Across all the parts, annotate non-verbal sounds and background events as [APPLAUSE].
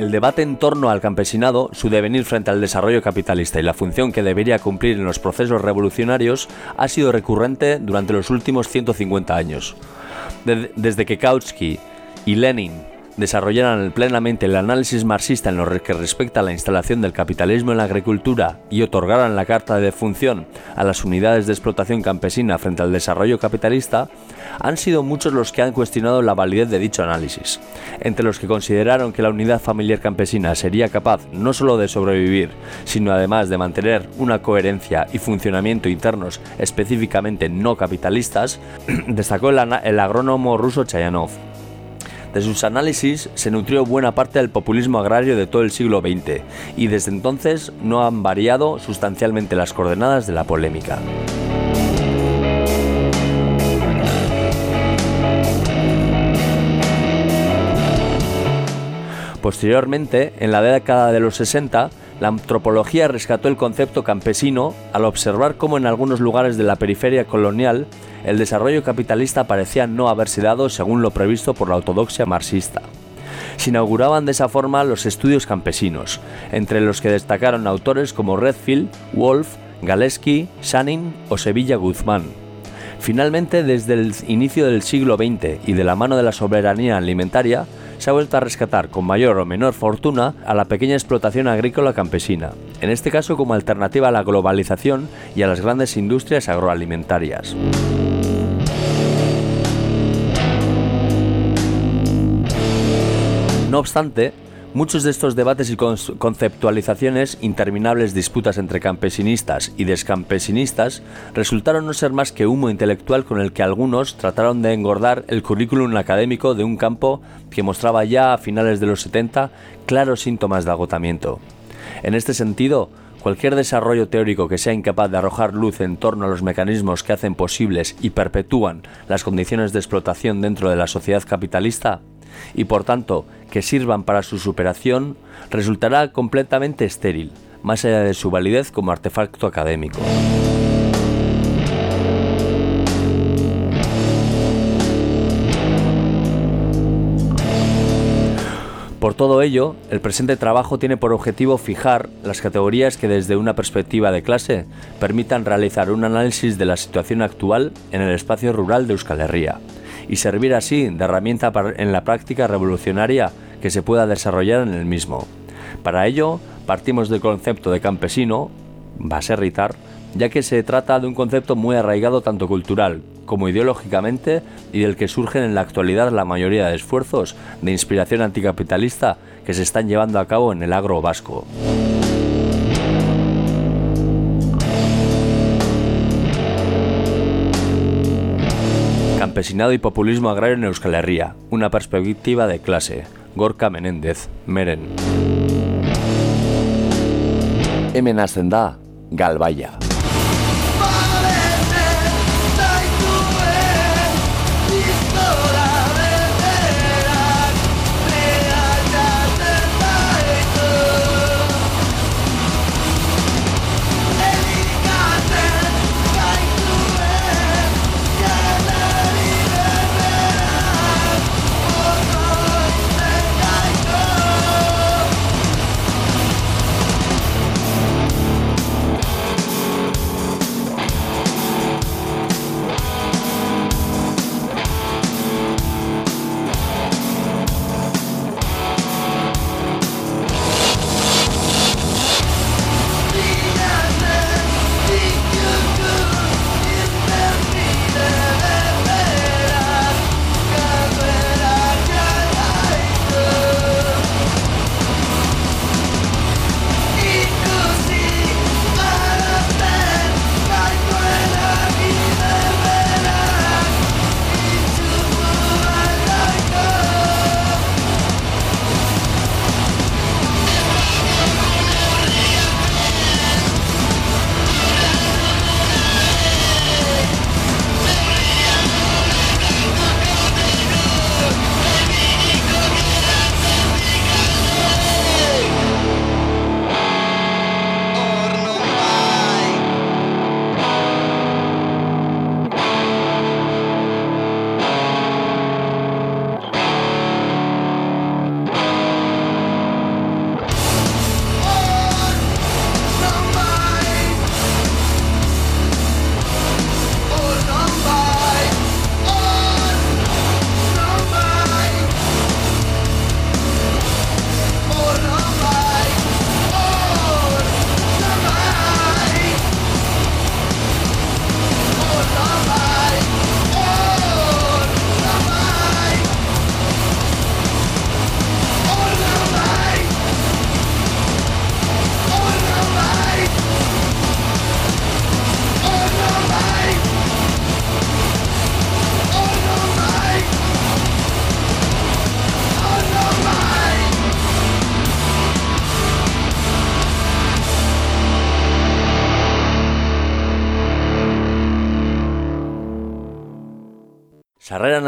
El debate en torno al campesinado, su devenir frente al desarrollo capitalista y la función que debería cumplir en los procesos revolucionarios ha sido recurrente durante los últimos 150 años. Desde que Kautsky y Lenin desarrollaran plenamente el análisis marxista en lo que respecta a la instalación del capitalismo en la agricultura y otorgaran la carta de función a las unidades de explotación campesina frente al desarrollo capitalista, han sido muchos los que han cuestionado la validez de dicho análisis, entre los que consideraron que la unidad familiar campesina sería capaz no solo de sobrevivir, sino además de mantener una coherencia y funcionamiento internos específicamente no capitalistas, [CLEARS THROAT] destacó el, el agrónomo ruso Chayanov. De sus análisis se nutrió buena parte del populismo agrario de todo el siglo XX y desde entonces no han variado sustancialmente las coordenadas de la polémica. Posteriormente, en la década de los 60, la antropología rescató el concepto campesino al observar cómo en algunos lugares de la periferia colonial el desarrollo capitalista parecía no haberse dado según lo previsto por la ortodoxia marxista. Se inauguraban de esa forma los estudios campesinos, entre los que destacaron autores como Redfield, Wolf, Galeski, Sanin o Sevilla Guzmán. Finalmente, desde el inicio del siglo XX y de la mano de la soberanía alimentaria, se ha vuelto a rescatar con mayor o menor fortuna a la pequeña explotación agrícola campesina, en este caso como alternativa a la globalización y a las grandes industrias agroalimentarias. No obstante, Muchos de estos debates y conceptualizaciones, interminables disputas entre campesinistas y descampesinistas, resultaron no ser más que humo intelectual con el que algunos trataron de engordar el currículum académico de un campo que mostraba ya a finales de los 70 claros síntomas de agotamiento. En este sentido, Cualquier desarrollo teórico que sea incapaz de arrojar luz en torno a los mecanismos que hacen posibles y perpetúan las condiciones de explotación dentro de la sociedad capitalista y por tanto que sirvan para su superación, resultará completamente estéril, más allá de su validez como artefacto académico. Por todo ello, el presente trabajo tiene por objetivo fijar las categorías que desde una perspectiva de clase permitan realizar un análisis de la situación actual en el espacio rural de Euskal Herria y servir así de herramienta en la práctica revolucionaria que se pueda desarrollar en el mismo. Para ello, partimos del concepto de campesino, baserritar, ya que se trata de un concepto muy arraigado tanto cultural como ideológicamente y del que surgen en la actualidad la mayoría de esfuerzos de inspiración anticapitalista que se están llevando a cabo en el agro vasco. Campesinado y populismo agrario en Euskal Herria, una perspectiva de clase. Gorka Menéndez, Meren. Hemen da, Galbaya.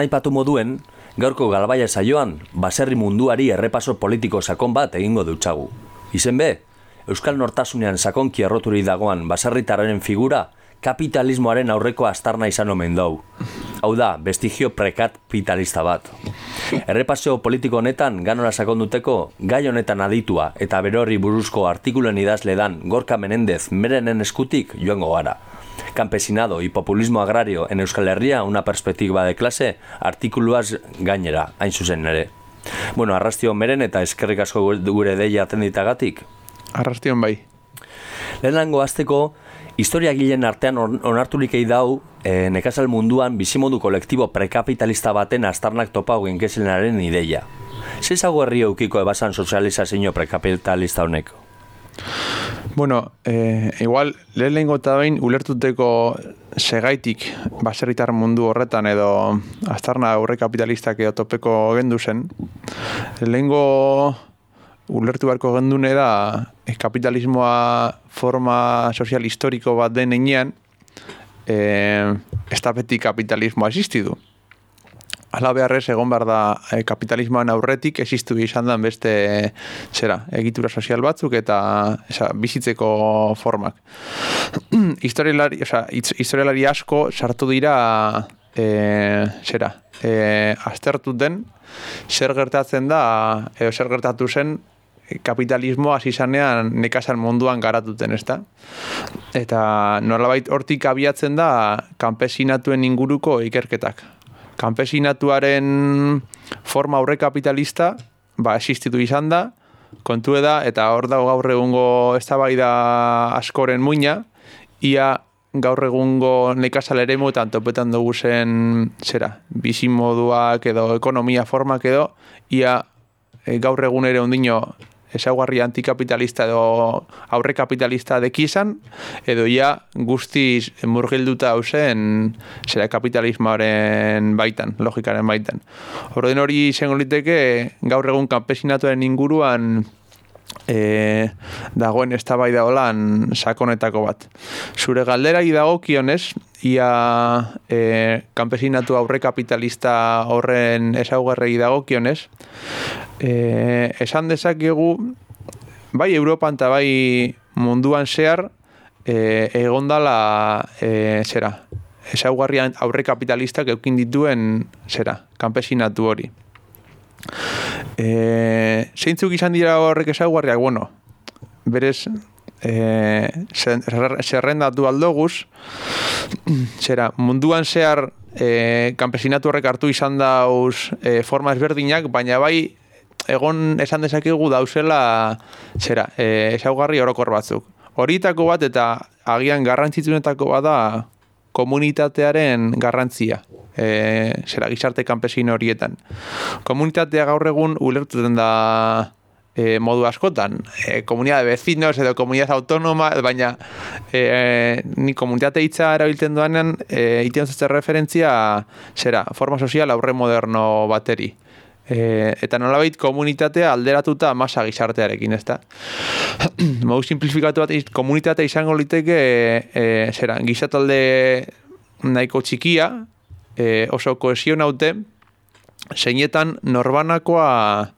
Aipatu moduen, gaurko galbaia saioan, baserri munduari errepaso politiko sakon bat egingo dutxagu. Izen be, Euskal Nortasunean sakonki erroturi dagoan baserritararen figura, kapitalismoaren aurreko astarna izan omen dau. Hau da, bestigio prekapitalista bat. Errepaseo politiko honetan ganora sakonduteko, gai honetan aditua eta berorri buruzko artikulen idazle dan Gorka Menendez merenen eskutik joango gara. Campesinado y populismo agrario en Euskal Herria, una perspektiba de clase, artikuluaz gainera, hain zuzen ere. Bueno, arrastio meren eta eskerrik asko gure deia atenditagatik. Arrastion bai. Lehenango azteko, historia gilen artean onarturik egin dau, e, nekazal munduan bizimodu kolektibo prekapitalista baten astarnak topago genkezenaren ideia. Zezago herri eukiko ebasan sozializazio prekapitalista honek? Bueno, eh, igual, lehen lehen gota bain, ulertuteko segaitik baserritar mundu horretan edo astarna aurre kapitalistak edo topeko gendu zen. Lehen ulertu beharko gendune da eh, kapitalismoa forma sozial historiko bat den enean eh, estapetik kapitalismoa existidu. Ala beharrez egon behar da e, kapitalismoan aurretik existu izan da beste zera, egitura sozial batzuk eta esa, bizitzeko formak. [CLEARS THROAT] historialari, oza, historialari asko sartu dira e, zera, e, aztertu den zer gertatzen da edo zer gertatu zen kapitalismo hasi zanean nekazan munduan garatuten, ezta? Eta nolabait hortik abiatzen da kanpesinatuen inguruko ikerketak kanpesinatuaren forma aurre kapitalista, ba, existitu izan da, kontu da, eta hor dago gaur egungo eztabaida askoren muina, ia gaur egungo nekazal ere muetan topetan dugu zen, zera, bizimoduak edo ekonomia formak edo, ia e, gaur egun ere ondino ezaugarri antikapitalista edo aurre kapitalista dekizan, edo ja guztiz murgilduta hausen zera kapitalismoaren baitan, logikaren baitan. Horren hori izango liteke gaur egun kanpesinatuaren inguruan e, dagoen eztabaida holan sakonetako bat. Zure galdera dago kionez, ia e, kanpesinatu aurre kapitalista horren ezaugarrei dago kionez, e, esan dezakegu bai Europan eta bai munduan zehar e, egondala e, zera ezaugarrian aurre kapitalistak eukin dituen zera, kanpesinatu hori e, zeintzuk izan dira horrek ezaugarriak, bueno berez e, zerrendatu aldoguz zera, munduan zehar e, kanpesinatu horrek hartu izan dauz e, forma ezberdinak, baina bai egon esan dezakegu dauzela zera, e, esaugarri orokor batzuk. Horietako bat eta agian garrantzitsunetako bada komunitatearen garrantzia. E, zera, gizarte kanpesin horietan. Komunitatea gaur egun ulertuten da e, modu askotan. E, komunidad de vecinos edo komunidad autónoma, baina e, ni komunitate hitza erabiltzen duanen, e, iten referentzia, zera, forma sozial aurre moderno bateri e, eta nolabait komunitatea alderatuta masa gizartearekin, ezta? [CLEARS THROAT] Mogu simplifikatu bat, komunitatea izango liteke e, zera, gizatalde nahiko txikia, e, oso koesio naute, zeinetan norbanakoa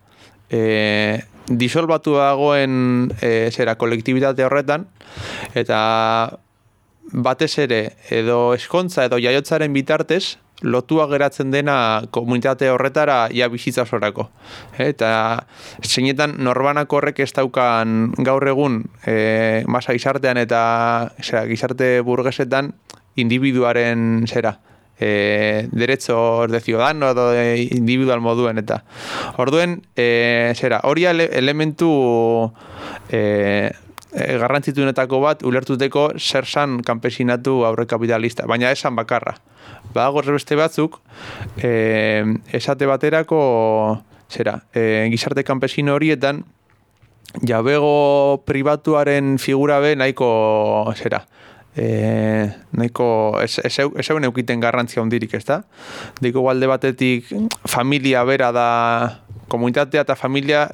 e, disolbatu dagoen e, zera, kolektibitate horretan, eta batez ere, edo eskontza edo jaiotzaren bitartez, lotua geratzen dena komunitate horretara ia bizitza sorako. Eta zeinetan norbanako horrek ez daukan gaur egun e, masa gizartean eta zera, gizarte burgesetan individuaren zera e, derecho de ciudadano edo de individual moduen eta orduen e, zera, hori elementu e, e, garrantzituenetako bat ulertuteko zer san kanpesinatu aurre baina esan bakarra. Badago beste batzuk, e, esate baterako zera, e, gizarte kanpesino horietan, jabego pribatuaren figura be nahiko zera, e, nahiko ez, ez, ez eukiten garrantzia hondirik, ez da? Deiko balde batetik familia bera da komunitatea eta familia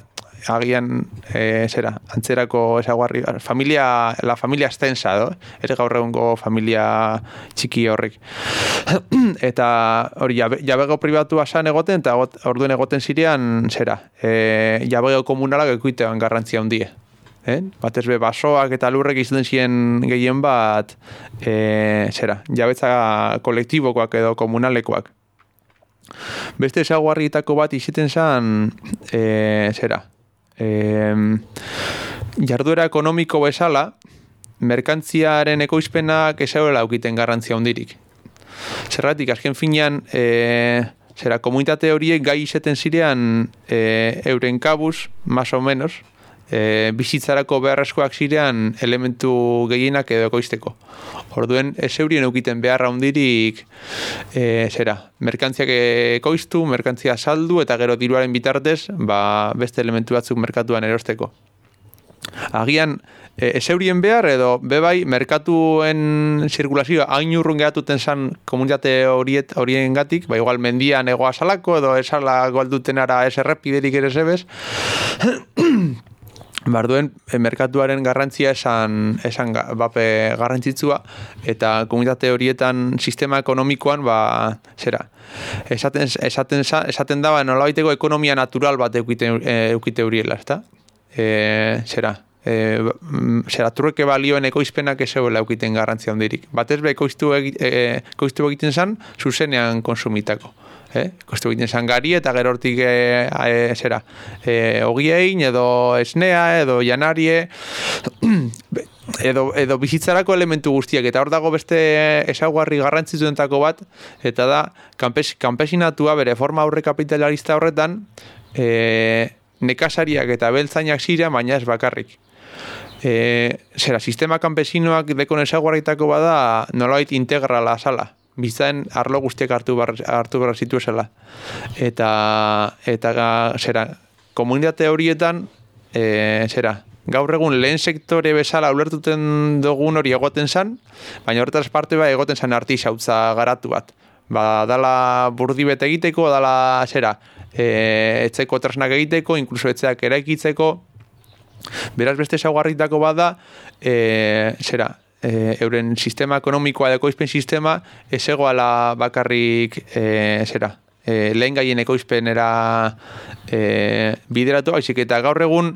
agian e, zera, antzerako ezaguarri, familia, la familia estensa, do? ere gaur egungo familia txiki horrek. [CLEARS THROAT] eta hori, jabe, jabego pribatua san egoten, eta orduen egoten zirean, zera, e, jabego komunalak ekuitean garrantzia hundie. Eh? Batez be, basoak eta lurrek izaten ziren gehien bat, e, zera, jabetza kolektibokoak edo komunalekoak. Beste esaguarrietako bat iziten zen, e, zera, e, jarduera ekonomiko bezala, merkantziaren ekoizpenak esaurela aukiten garrantzia hundirik. Zerratik, azken finean, e, zera, komunitate horiek gai izeten zirean e, euren kabuz, más o menos, e, bizitzarako beharrezkoak zirean elementu gehienak edo ekoizteko. Orduen, ez eurien eukiten beharra hundirik, e, zera, merkantziak ekoiztu, merkantzia saldu, eta gero diruaren bitartez, ba, beste elementu batzuk merkatuan erosteko. Agian, e, ez eurien behar, edo bebai, merkatuen zirkulazioa hain urrun gehatuten zan komunitate horiet, horien gatik, ba, igual mendian egoa salako, edo esala goalduten ara ez errepiderik ere zebez, Barduen, e, merkatuaren garrantzia esan, esan bape garrantzitsua eta komunitate horietan sistema ekonomikoan, ba, zera, esaten, esaten, esaten daba nolabaiteko ekonomia natural bat eukite, e, eukite horiela, ezta? E, zera, e, zera, turreke balioen ekoizpenak ez eukiten eukiten garrantzia hondirik. Batez be, ekoiztu, e, egiten zen, zuzenean konsumitako eh? kostu egiten zan gari eta gero hortik e, e, zera, e, ogiein edo esnea edo janarie [CLEARS THROAT] edo, edo bizitzarako elementu guztiak eta hor dago beste esaguarri garrantzitzuentako bat eta da kanpes, kanpesinatua bere forma aurre kapitalarista horretan e, nekasariak eta beltzainak zira baina ez bakarrik e, zera, sistema kanpesinoak dekon esaguarritako bada nolait integrala sala bizaen arlo guztiak hartu bar, hartu bar zituesela. Eta, eta ga, zera, komunitate horietan, e, zera, gaur egun lehen sektore bezala ulertuten dugun hori egoten zan, baina horretaz parte ba egoten zan artisautza garatu bat. Ba, dala burdi bete egiteko, dala, zera, e, etzeko trasnak egiteko, inkluso etzeak eraikitzeko, Beraz beste saugarritako bada, e, zera, e, euren sistema ekonomikoa ekoizpen sistema ez egoala bakarrik e, zera, e, lehen gaien ekoizpenera e, bideratu, haizik eta gaur egun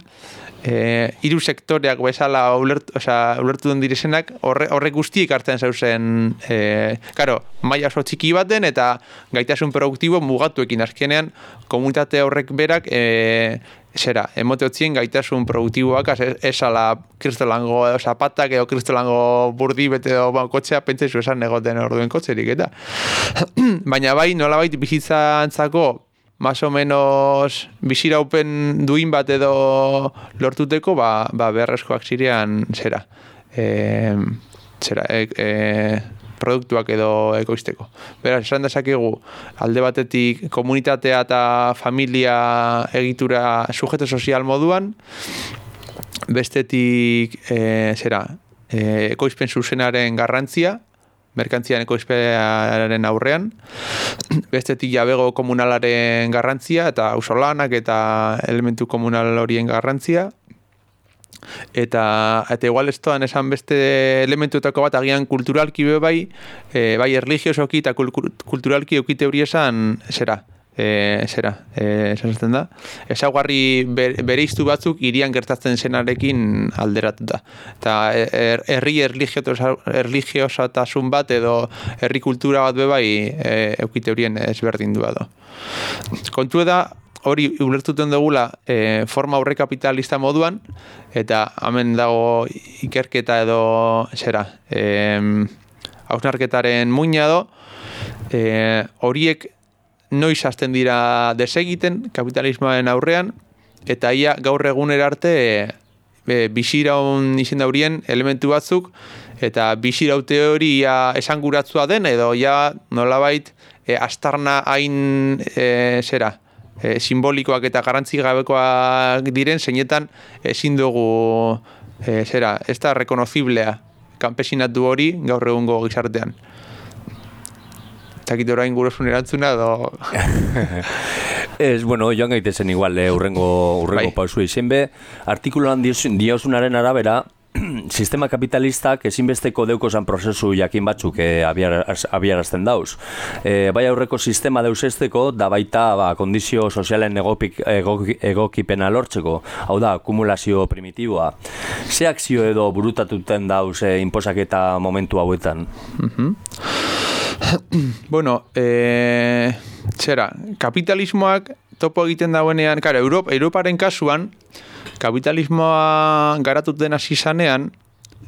e, hiru sektoreak bezala ulertu, oza, ulertu den direzenak horre, horre guztiek hartzen zauzen e, karo, maia oso txiki baten eta gaitasun produktibo mugatuekin. Azkenean komunitate horrek berak e, zera, emoteotzien gaitasun produktiboak, esala kristolango zapatak edo kristolango burdi bete edo ba, kotxea pentsa zu esan negoten orduen kotxerik, eta [CLEARS THROAT] baina bai, nola baita bizitza antzako más o menos biziraupen duin bat edo lortuteko, ba, ba beharrezkoak zirean zera. E, zera, e, e, produktuak edo ekoizteko. Beraz, esan dezakegu, alde batetik komunitatea eta familia egitura sujeto sozial moduan, bestetik, e, zera, e, ekoizpen zuzenaren garrantzia, merkantzian ekoizpenaren aurrean, [CLEARS THROAT] bestetik jabego komunalaren garrantzia, eta ausolanak eta elementu komunal horien garrantzia, eta eta igual estoan esan beste elementuetako bat agian kulturalki be bai e, bai erlijiosoki eta kulturalki eukite hori esan zera e, zera, e, da esaguarri ber, bereiztu batzuk irian gertatzen zenarekin alderatuta eta er, herri er, erligiosatasun bat edo herri kultura bat be bai e, eukite horien ezberdin du do. kontu da hori ulertuten dugula e, forma aurre kapitalista moduan, eta hemen dago ikerketa edo, zera, e, hausnarketaren muina do, e, horiek noiz hasten dira desegiten kapitalismoaren aurrean, eta ia gaur egunera arte e, bisiraun izen daurien elementu batzuk, eta bisiraute hori ia esanguratzua den, edo ja nolabait e, astarna hain e, zera, e, simbolikoak eta garrantzi gabekoak diren, zeinetan ezin dugu e, zera, ez da rekonoziblea kanpesinatu hori gaur egungo gizartean. Takit orain gurosun erantzuna edo... [LAUGHS] Ez, bueno, joan gaitezen igual, eh, urrengo, urrengo Bai. pausua izen be, artikuloan dios- diosunaren arabera, [CLEARS THROAT] sistema kapitalistak ezinbesteko deukozan prozesu jakin batzuk abiar, abiarazten dauz. Eh, bai aurreko sistema deusesteko, da baita ba, kondizio sozialen egopik, egoki, egokipena lortzeko, hau da, akumulazio primitiboa. Ze akzio edo burutatuten dauz eh, inposaketa momentu hauetan? [CLEARS THROAT] Bueno, e, zera, kapitalismoak topo egiten dauenean, karo, Europ, Europaren kasuan, kapitalismoa garatut den hasi zanean,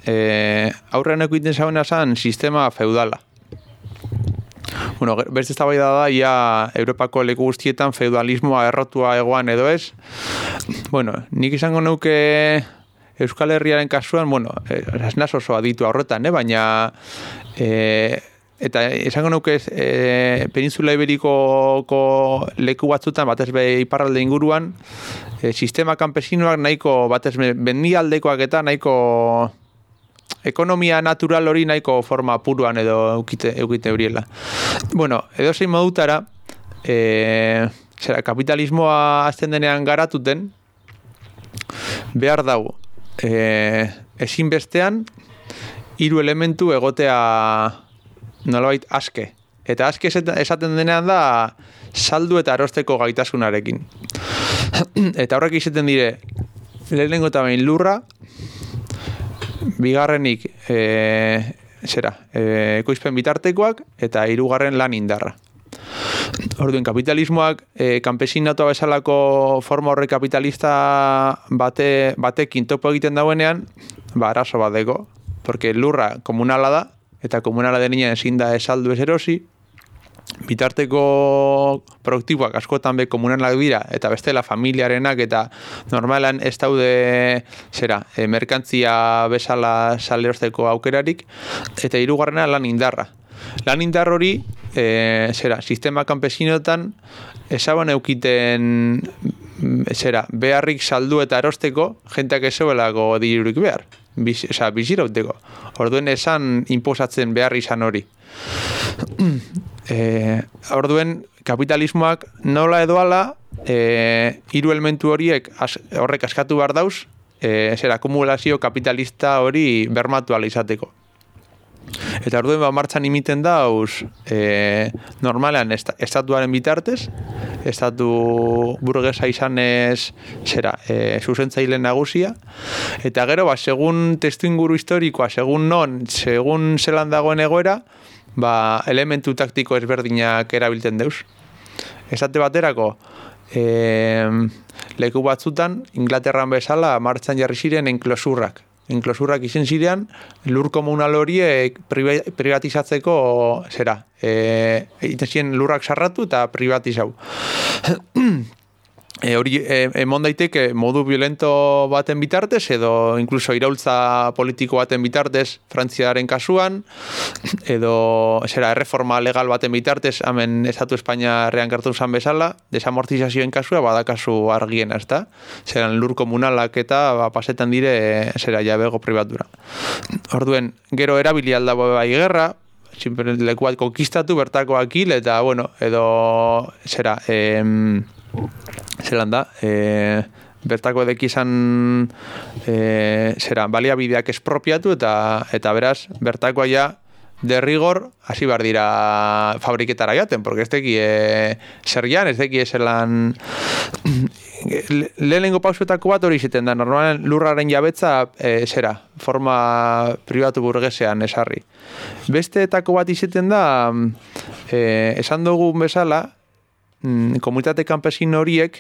e, aurrean egiten zauen zan sistema feudala. Bueno, beste eztabaida da, ia Europako leku guztietan feudalismoa errotua egoan edo ez. Bueno, nik izango nuke Euskal Herriaren kasuan, bueno, eh, ez naz oso aditu horretan, eh? baina eh, eta esango nuke eh, Peninsula Iberikoko leku batzutan, batez be iparralde inguruan, eh, sistema kanpesinoak nahiko, batez be bendialdekoak eta nahiko ekonomia natural hori nahiko forma puruan edo eukite, eukite horiela. Bueno, edo zein modutara, e, zera, kapitalismoa azten denean garatuten, behar dago, e, ezinbestean, hiru elementu egotea nolabait aske. Eta aske esaten denean da saldu eta arosteko gaitasunarekin. [CLEARS THROAT] eta horrek izaten dire, lehenengo eta behin lurra, bigarrenik e, zera, e, ekoizpen bitartekoak eta hirugarren lan indarra. Orduen kapitalismoak e, kanpesinatua bezalako forma horre kapitalista bate, batekin topo egiten dauenean, ba arazo bat dego, porque lurra komunala da, eta komunala denean ezin da esaldu ez erosi, bitarteko produktiboak askotan be komunalak dira eta bestela familiarenak eta normalan ez daude zera, e, merkantzia bezala salerosteko aukerarik eta hirugarrena lan indarra. Lan indar hori e, zera, sistema kanpesinotan esaban eukiten zera, beharrik saldu eta erosteko jenteak esobelako dirurik behar. Biz, oza, bizirauteko. Orduen esan inposatzen behar izan hori. e, [CLEARS THROAT] orduen kapitalismoak nola edo ala e, hiru elementu horiek as, horrek askatu behar dauz e, zer akumulazio kapitalista hori bermatu izateko. Eta orduen ba, martxan imiten dauz e, normalean esta, estatuaren bitartez, estatu burgesa izanez zera, e, zuzentzaile nagusia, eta gero, ba, segun testu inguru historikoa, segun non, segun zelan dagoen egoera, ba, elementu taktiko ezberdinak erabiltzen deuz. Esate baterako, e, leku batzutan, Inglaterran bezala, martxan jarri ziren enklosurrak. Enklosurrak izen zirean, lur komunal horiek priva- privatizatzeko, zera, e, egiten ziren lurrak sarratu eta privatizau. [CLEARS THROAT] E, hori e, emon daiteke modu violento baten bitartez edo incluso iraultza politiko baten bitartez Frantziaren kasuan edo zera erreforma legal baten bitartez hemen Estatu Espainiarrean gertu zan bezala desamortizazioen kasua badakazu argiena, ezta? Zeran lur komunalak eta ba, pasetan dire zera jabego pribatura. Orduen, gero erabili alda bai gerra, simple leku bat konkistatu bertakoak hil eta bueno, edo zera, em, zelan da, e, bertako edek izan e, zera, baliabideak espropiatu eta eta beraz, bertakoa ja derrigor, hasi behar dira fabriketara jaten, porque ez teki e, zer jan, ez teki le- lehenengo pausuetako bat hori ziten da, normalen lurraren jabetza e, zera, forma pribatu burgesean esarri. Besteetako bat izeten da, e, esan dugun bezala, mm, komunitate kanpesin horiek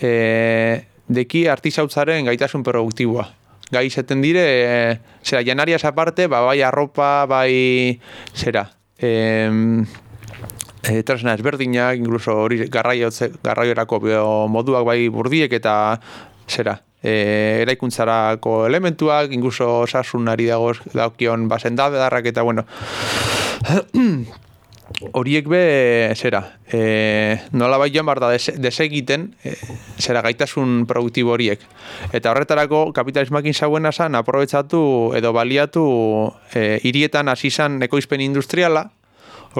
e, deki artizautzaren gaitasun produktiboa. Gai izaten dire, e, zera, janarias aparte, ba, bai arropa, bai, zera, em, e, tresna ezberdinak, incluso hori garraiotze, garraiorako moduak bai burdiek eta zera, e, eraikuntzarako elementuak, incluso osasunari dagoz daukion basendabedarrak eta bueno, [CLEARS THROAT] horiek be, zera, e, nola bai joan behar da des, desegiten, e, zera, gaitasun produktibo horiek. Eta horretarako kapitalismakin zauen zan, aprobetsatu edo baliatu e, hirietan hasi zan ekoizpen industriala,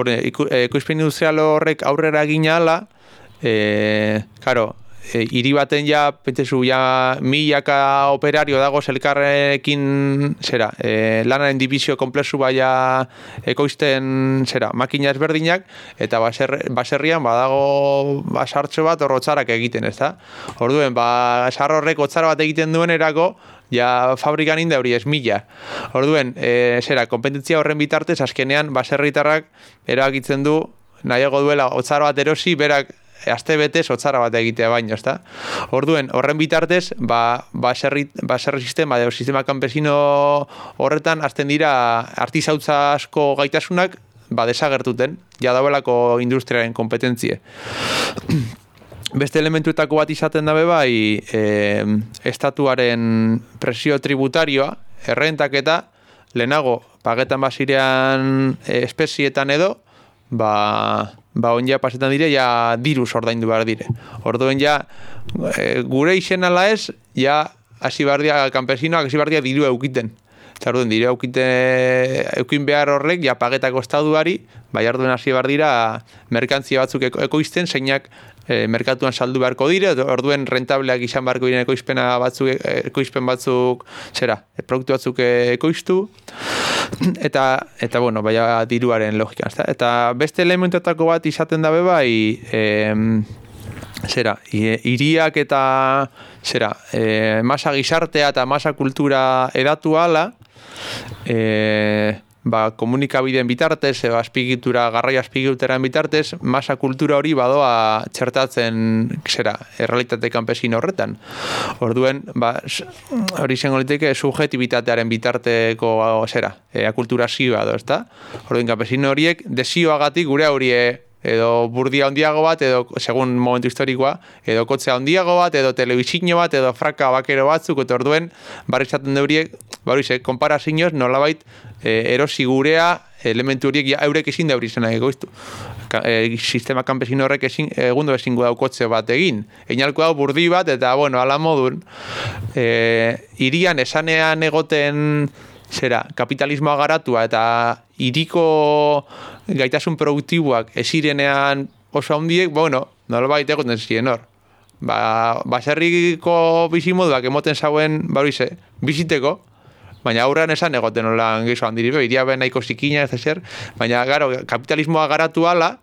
eh, ekoizpen industrial horrek aurrera egin ala, e, karo, e, hiri baten ja, pentezu, ja, milaka operario dago elkarrekin, zera, e, lanaren divizio komplexu baia ekoizten, zera, makina ezberdinak, eta baser, baserrian badago basartxo bat horrotzarak egiten, ez da? Orduen, ba, sar horrek otzara bat egiten duen erako, ja fabrikan inda hori ez mila. Orduen, e, zera, kompetentzia horren bitartez, azkenean, baserritarrak erabakitzen du, nahiago duela otzara bat erosi, berak aste betez otzara bat egitea baino, ezta? Orduen, horren bitartez, ba, baserri, baserri sistema, edo sistema kanpesino horretan, azten dira artizautza asko gaitasunak, ba, desagertuten, ja dauelako industriaren kompetentzie. [CLEARS THROAT] Beste elementuetako bat izaten dabe bai, e, estatuaren presio tributarioa, errentak eta lehenago, pagetan basirean e, espezietan edo, ba, ba on ja pasetan dire, ja diruz ordaindu behar dire. Orduen ja, e, gure izen ala ez, ja hasi behar dia, kanpesinoak hasi behar dia diru eukiten. Eta orduen, diru eukite, eukin behar horrek, ja pagetako estaduari, bai orduen hasi behar dira, merkantzia batzuk ekoizten, zeinak e, merkatuan saldu beharko dire, orduen rentableak izan beharko diren ekoizpena batzuk, ekoizpen batzuk, zera, e, produktu batzuk ekoiztu, [CLEARS THROAT] eta, eta bueno, baina diruaren logika, ezta? Eta beste elementuetako bat izaten dabe bai, e, zera, iriak eta, zera, e, masa gizartea eta masa kultura edatu ala, e, ba, komunikabideen bitartez, eba azpigitura, garraia azpigituran bitartez, masa kultura hori badoa txertatzen, zera, errealitate kanpesin horretan. Orduen, ba, hori zen liteke subjetibitatearen bitarteko, zera, e, akulturazioa do, ezta? Orduen, kanpesin horiek, desioagatik gure haurie edo burdia handiago bat, edo, segun momentu historikoa, edo kotzea handiago bat, edo telebizino bat, edo fraka bakero batzuk, eta orduen, barri zaten deuriek, barri ze, konparazioz, nolabait, e, erosi gurea, elementu horiek, ja, eurek ezin da hori zena egoiztu. Ka, e, sistema kanpesino horrek ezin, egundu ezin daukotze bat egin. Einalko hau burdi bat, eta, bueno, ala modun, e, irian esanean egoten, zera, kapitalismoa garatua, eta iriko gaitasun produktiboak esirenean oso handiek, bueno, nola baita egoten ziren hor. Ba, baserriko bizimoduak emoten zauen, baruize, biziteko, baina aurrean esan egoten nola gehiago handiri, iria ben nahiko zikina ez zer, baina garo, kapitalismoa garatu ala,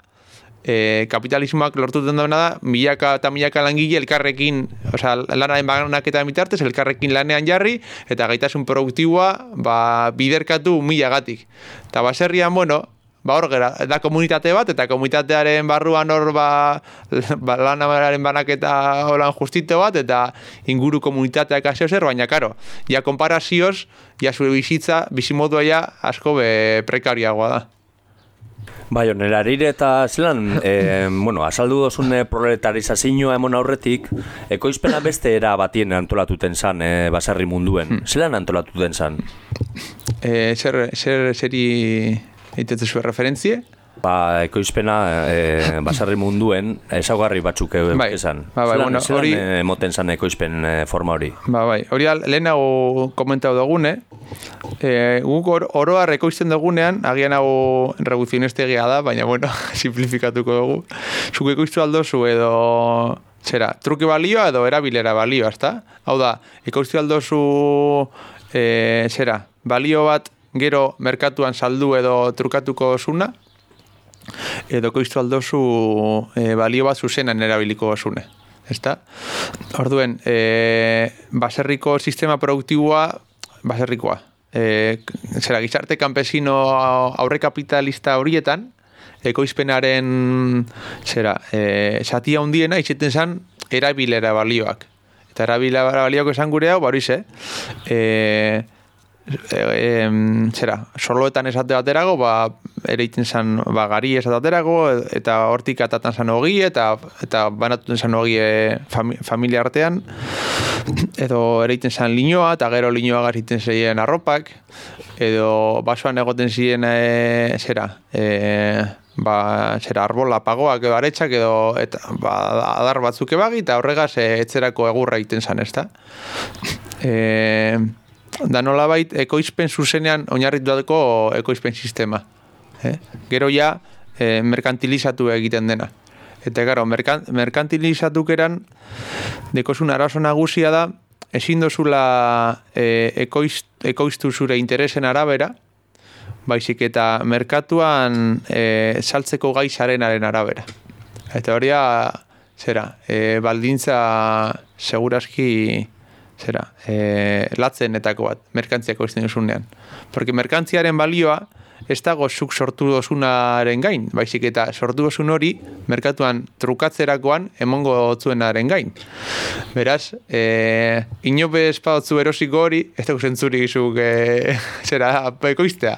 e, kapitalismoak lortuten dauna da, milaka eta milaka langile elkarrekin, oza, lanaren baganak eta mitartez, elkarrekin lanean jarri, eta gaitasun produktiboa, ba, biderkatu milagatik. Eta baserrian, bueno, ba hor gera, da komunitate bat, eta komunitatearen barruan hor ba, [LAUGHS] ba lanaren banaketa holan justito bat, eta inguru komunitateak asio zer, baina karo, ja komparazioz, ja zure bizitza, bizimodua ja asko be prekariagoa da. Bai, onerarire eta zelan, [LAUGHS] e, bueno, azaldu dozun proletarizazioa emon aurretik, ekoizpena beste era batien antolatuten zan, e, basarri munduen. Hmm. Zelan antolatuten zan? E, zer, zer, zeri Eitetze zuen referentzie? Ba, ekoizpena e, basarri munduen ezaugarri batzuk bai, esan. Ba, bai, bueno, hori moten zan ekoizpen e, forma hori. Ba, bai, hori lehenago komentau dugune. E, guk or, oroa rekoizten dugunean, agian hau revolucionestegia da, baina bueno, [LAUGHS] simplifikatuko dugu. Zuk ekoiztu aldozu edo zera, truke balioa edo erabilera balioa, ezta? Hau da, ekoiztu aldozu e, zera, balio bat gero merkatuan saldu edo trukatuko zuna, edo koiztu aldozu e, balio bat zuzenan erabiliko zune. Ezta? Orduen, e, baserriko sistema produktiboa, baserrikoa. E, zera, gizarte kanpesino aurre kapitalista horietan, ekoizpenaren zera, e, satia hundiena izaten zen erabilera balioak. Eta erabilera balioak esan gure hau, bariz, eh? E, e, zera, soloetan esate baterago, ba, ere iten zan, ba, gari esate baterago, eta hortik atatan zan hogi, eta, eta banatuten zan hogi e, familia artean, edo ere iten zan linioa, eta gero linioa garriten zeien arropak, edo basoan egoten ziren, e, zera, e, ba, zera, arbola pagoak edo aretsak edo eta, ba, adar batzuk ebagi, eta horregaz e, etzerako egurra egiten zan, ezta? E, da nola bait, ekoizpen zuzenean oinarritu ekoizpen sistema. Eh? Gero ja, e, merkantilizatu egiten dena. Eta, gero, merkan, merkantilizatukeran, dekosun arazo nagusia da, ezin dozula e, ekoiz, ekoiztu zure interesen arabera, baizik eta merkatuan e, saltzeko gaizarenaren arabera. Eta hori zera, e, baldintza seguraski zera, e, latzen etako bat, merkantziako izten duzunean. Porque merkantziaren balioa, ez dago zuk sortu dozunaren gain, baizik eta sortu dozun hori merkatuan trukatzerakoan emongo zuenaren gain. Beraz, e, inobe espadotzu erosiko hori, ez dago zentzuri gizuk e, [LAUGHS] zera ekoiztea.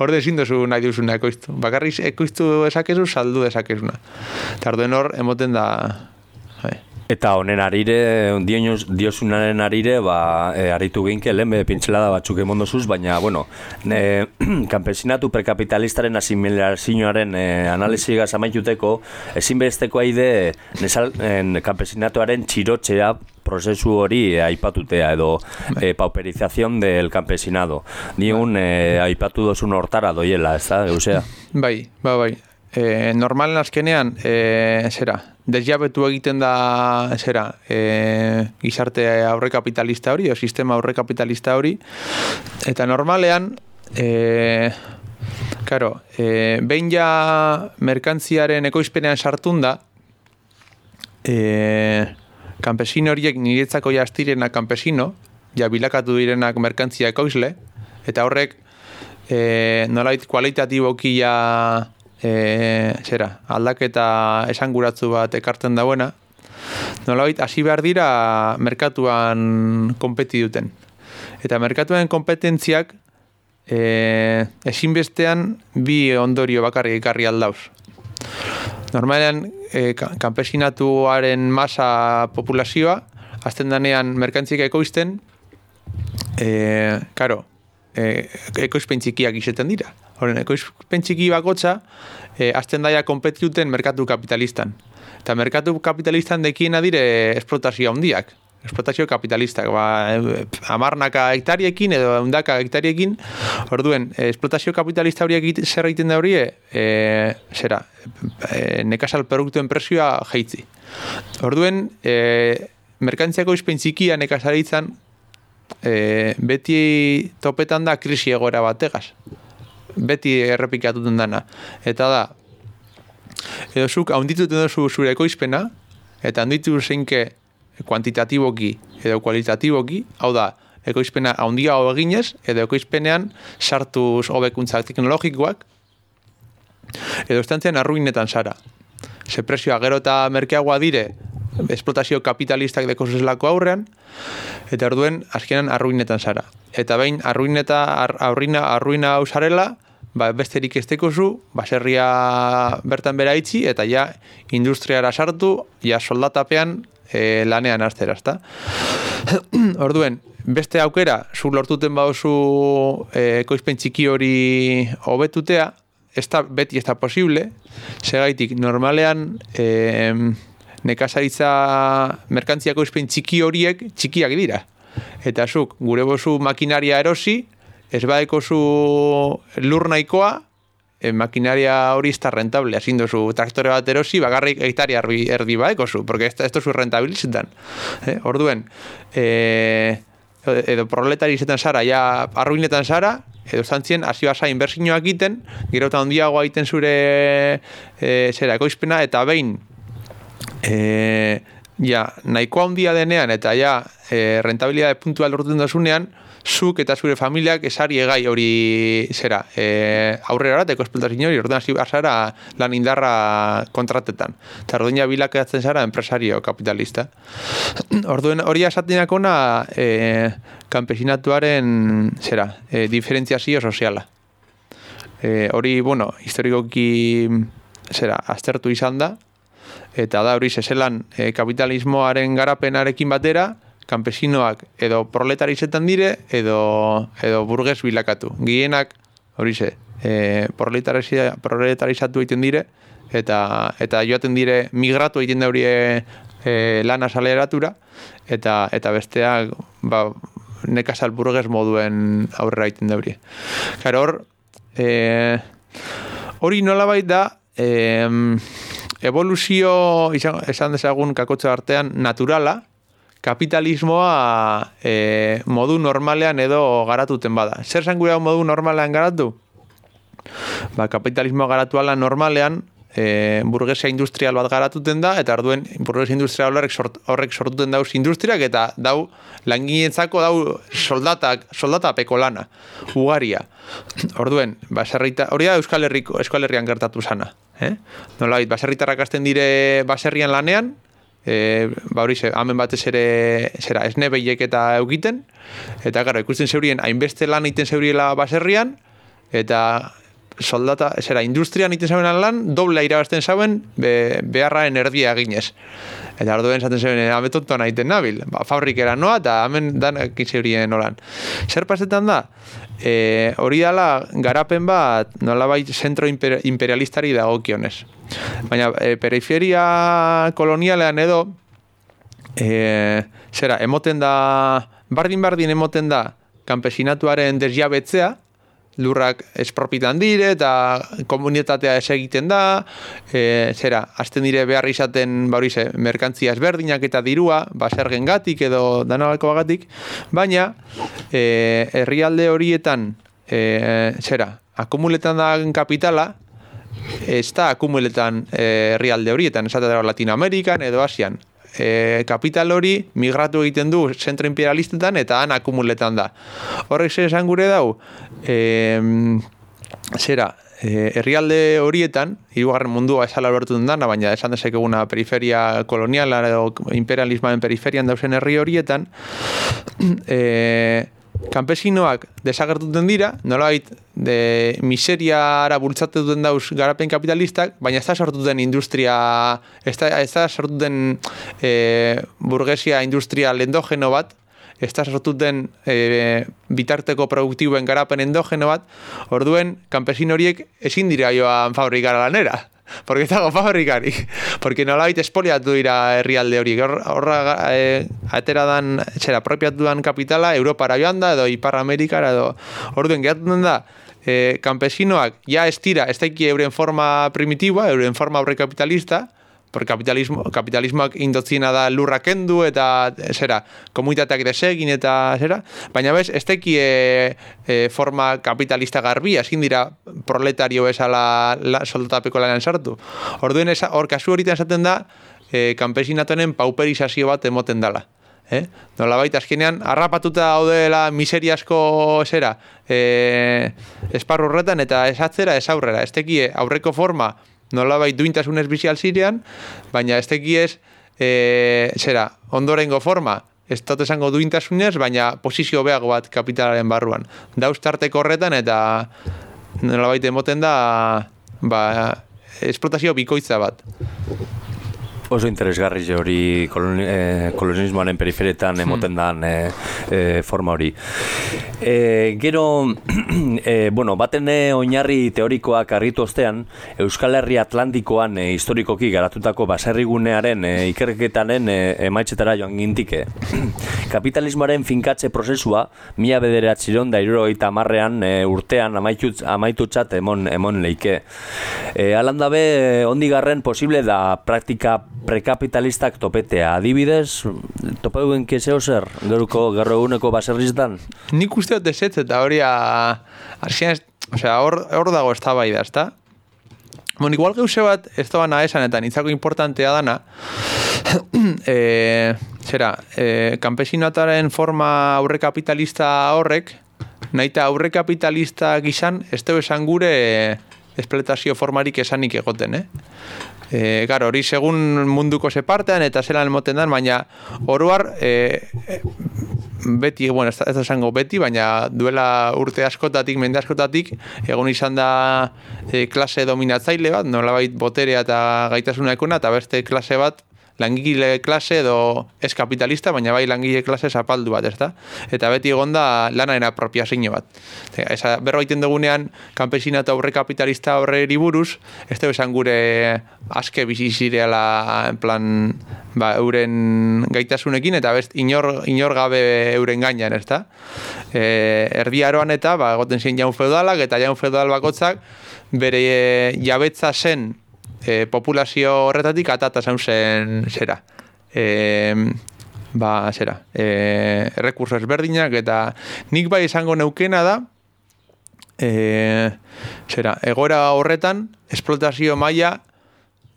Horde ezin dozu nahi duzuna ekoiztu. Bakarrik ekoiztu esakezu, saldu esakezuna. Tarduen hor, emoten da... Eta honen arire, diosunaren arire, ba, e, aritu ginke, lehen bede pintxelada batzuk emondozuz, baina, bueno, ne, [CLEARS THROAT] kampesinatu prekapitalistaren asimilazioaren e, analizigaz amaituteko, ezinbesteko aide, nesal, en, kampesinatuaren txirotxea prozesu hori e, aipatutea edo e, pauperizazion del kampesinado. Niun e, aipatu dozun hortara doiela, ez da, eusea? Bai, bai, bai. E, normalen azkenean, e, zera, desjabetu egiten da zera, e, gizarte aurre kapitalista hori, o sistema aurre kapitalista hori, eta normalean, e, karo, e, behin ja merkantziaren ekoizpenean sartun da, e, kampesino horiek niretzako ja astirena kampesino, ja bilakatu direnak merkantzia ekoizle, eta horrek, e, nolait kualitatiboki ja e, zera, aldaketa esanguratzu bat ekartzen dauena, nolabait, hasi behar dira merkatuan konpeti duten. Eta merkatuan kompetentziak e, ezinbestean bi ondorio bakarri ekarri aldauz. Normalean, e, kanpesinatuaren masa populazioa, azten danean merkantzik ekoizten, e, karo, e, ekoizpen txikiak izeten dira. Horren, ekoizpen txiki bakotza, e, azten daia kompetituten merkatu kapitalistan. Eta merkatu kapitalistan dekiena dire esplotazio handiak. Esplotazio kapitalistak, ba, amarnaka hektariekin edo undaka hektariekin, orduen, esplotazio kapitalista horiek zer egiten da horie, e, zera, e, nekazal produktuen presioa jaitzi. Orduen, e, merkantziako izpen txikia nekazaritzan, e, beti topetan da krisi egora bategaz beti errepikatuten dana. Eta da, edo zuk haundituten duzu zure ekoizpena, eta handitu zeinke kuantitatiboki edo kualitatiboki, hau da, ekoizpena haundia hau eginez, edo ekoizpenean sartuz hobekuntzak teknologikoak, edo estantzean arruinetan zara. Ze presioa gero eta merkeagoa dire, esplotazio kapitalistak deko zuzlako aurrean, eta orduen azkenan arruinetan zara. Eta behin arruineta, ar, arruina, arruina ausarela, ba, besterik ez zu, baserria bertan bera itzi, eta ja industriara sartu, ja soldatapean e, lanean aztera, ezta? [CLEARS THROAT] Orduen, beste aukera, zu lortuten bauzu e, ekoizpen txiki hori hobetutea, ez da, beti ez da posible, segaitik, normalean, e, nekazaritza merkantziako izpen txiki horiek txikiak dira. Eta zuk, gure bozu makinaria erosi, ez baeko zu lur nahikoa, e, makinaria hori izta rentable, hazin dozu traktore bat erosi, bagarrik egitarri erdi, erdi baeko zu, porque ez da zu rentabilizetan. Eh, orduen, e, edo proletari izetan zara, ja arruinetan zara, edo zantzien, hasi basa inbertsioak egiten, gero eta ondiagoa egiten zure e, zera ekoizpena, eta behin, e, ja, nahikoa handia denean, eta ja, e, rentabilidade puntual lortzen dasunean, zuk eta zure familiak esari egai hori zera, e, aurrera bat, eko espeltazin hori, orduan hasi zara lan indarra kontratetan. Eta [CLEARS THROAT] orduan ja bilakatzen zara empresario kapitalista. Orduen hori asatenak ona e, kampesinatuaren zera, e, diferentziazio soziala. E, hori, bueno, historikoki zera, aztertu izan da, eta da hori zezelan e, kapitalismoaren garapenarekin batera, kampesinoak edo proletarizetan dire edo, edo burges bilakatu. Gienak, hori ze, e, proletarizatu egiten dire eta, eta joaten dire migratu egiten da hori e, lana saleratura eta, eta besteak ba, nekazal burges moduen aurrera egiten da hori. hor, e, hori nolabait da, e, evoluzio, izan, esan dezagun kakotza artean, naturala, kapitalismoa e, modu normalean edo garatuten bada. Zer zan gure modu normalean garatu? Ba, kapitalismoa garatu ala normalean, e, burguesia industrial bat garatuten da, eta arduen burguesia industrial horrek, sort, horrek sortuten dauz industriak, eta dau langinetzako dau soldatak, soldata peko lana, ugaria. Orduen, baserrita, hori da Euskal, Herriko, Euskal Herrian gertatu sana. Eh? Nola, baserritarrak azten dire baserrian lanean, e, ba hori hemen batez ere zera esne behiek eta eukiten eta gara ikusten zeurien hainbeste lan egiten zeuriela baserrian eta soldata, zera, industrian iten zauen lan, doble irabazten zauen be, beharraen erdia eginez. Eta orduen zaten zauen, abetonto nahiten nabil. Ba, fabrikera noa, eta hemen dan horien nolan. Zer pasetan da? E, hori dala, garapen bat, nolabait zentro imperialistari dagokionez. Baina, e, periferia kolonialean edo, e, zera, emoten da, bardin-bardin emoten da, kampesinatuaren desjabetzea, lurrak espropitan dire eta komunitatea egiten da, e, zera, azten dire behar izaten, bauri ze, merkantzia ezberdinak eta dirua, basergen gatik edo danalako agatik, baina e, herrialde horietan, e, zera, akumuletan da kapitala, ez da akumuletan e, herrialde horietan, da Latinoamerikan edo Asian, e, kapital hori migratu egiten du zentro imperialistetan eta han akumuletan da. Horrek zer esan gure dau, e, zera, herrialde horietan, hirugarren mundua esala lortu den dana, baina esan dezak eguna periferia koloniala edo imperialismoaren periferian dausen herri horietan, [CLEARS THROAT] e, Kampesinoak desagertuten dira, nolabait de miseriara bultzatu duten dauz garapen kapitalistak, baina ez da sortu den industria, ez da, ez da sortu den e, burguesia industria endogeno bat, ez da sortu den e, bitarteko produktiboen garapen endogeno bat, orduen, kampesin horiek ezin dira joan fabrikara lanera porque ez dago fabrikarik. Porque nola baita espoliatu dira herrialde hori. Horra e, atera dan, txera, propiatu dan kapitala, Europara joan da, edo Ipar Amerikara, edo orduen gehatzen da, e, kampesinoak ja ez tira, ez daiki euren forma primitiboa, euren forma aurre kapitalista, por kapitalismo kapitalismoak indotzina da lurra kendu eta zera komunitateak desegin eta zera baina bez ez teki e, e, forma kapitalista garbia ezin dira proletario esala la, soldatapeko lanean sartu orduen hor kasu horita esaten da e, kanpesinatonen pauperizazio bat emoten dala Eh? Nola baita, azkenean, harrapatuta daudela miseriasko zera e, esparru horretan eta esatzera ez aurrera. Ez tekie aurreko forma nolabait duintasunez bizi alzirean, baina ez tekiez, e, zera, ondorengo forma, ez dut esango duintasunez, baina posizio beago bat kapitalaren barruan. Dauztarteko horretan eta nolabait emoten da, ba, esplotazio bikoitza bat. Oso interesgarri hori koloni, eh, kolonismoaren periferetan hmm. emoten dan eh, eh, forma hori. E, gero, e, [CLEARS THROAT] bueno, baten oinarri teorikoak arritu ostean, Euskal Herri Atlantikoan e, historikoki garatutako baserrigunearen e, ikerketaren e, emaitzetara joan gintike. [CLEARS THROAT] Kapitalismoaren finkatze prozesua, mila bederatziron da iruro eta marrean e, urtean amaitut, amaitutzat emon, emon leike. E, alandabe, ondigarren posible da praktika prekapitalistak topetea. Adibidez, tope duen kezeo zer, geruko gerro eguneko baserriztan? Nik uste dut esetz eta hori hor, hor dago ez da bai da, ez da? Bon, igual geuse bat ez da bana esan eta nintzako importantea dana, e, [CLEARS THROAT] zera, e, kampesinataren forma aurre kapitalista horrek, nahi eta aurre kapitalista gizan, ez esan gure e, espletazio formarik esanik egoten, eh? E, gara, hori segun munduko ze partean eta zelan emoten dan, baina oroar e, beti, bueno, ez da esango beti, baina duela urte askotatik, mende askotatik, egon izan da e, klase dominatzaile bat, nolabait boterea eta gaitasuna ekuna, eta beste klase bat langile klase edo ez kapitalista, baina bai langile klase zapaldu bat, ezta? Eta beti egonda lanaen apropiazio bat. Eza, berro egiten dugunean, kanpesina eta aurre kapitalista horre buruz, ez da esan gure aske bizizireala, en plan, ba, euren gaitasunekin, eta best, inor, inor gabe euren gainean, ezta? E, erdi aroan eta, ba, goten zen jaun feudalak, eta jaun feudal bakotzak, bere jabetza zen e, populazio horretatik atata zaun zera, e, ba, zera, e, rekurso ezberdinak, eta nik bai izango neukena da, e, zera, egora horretan, esplotazio maila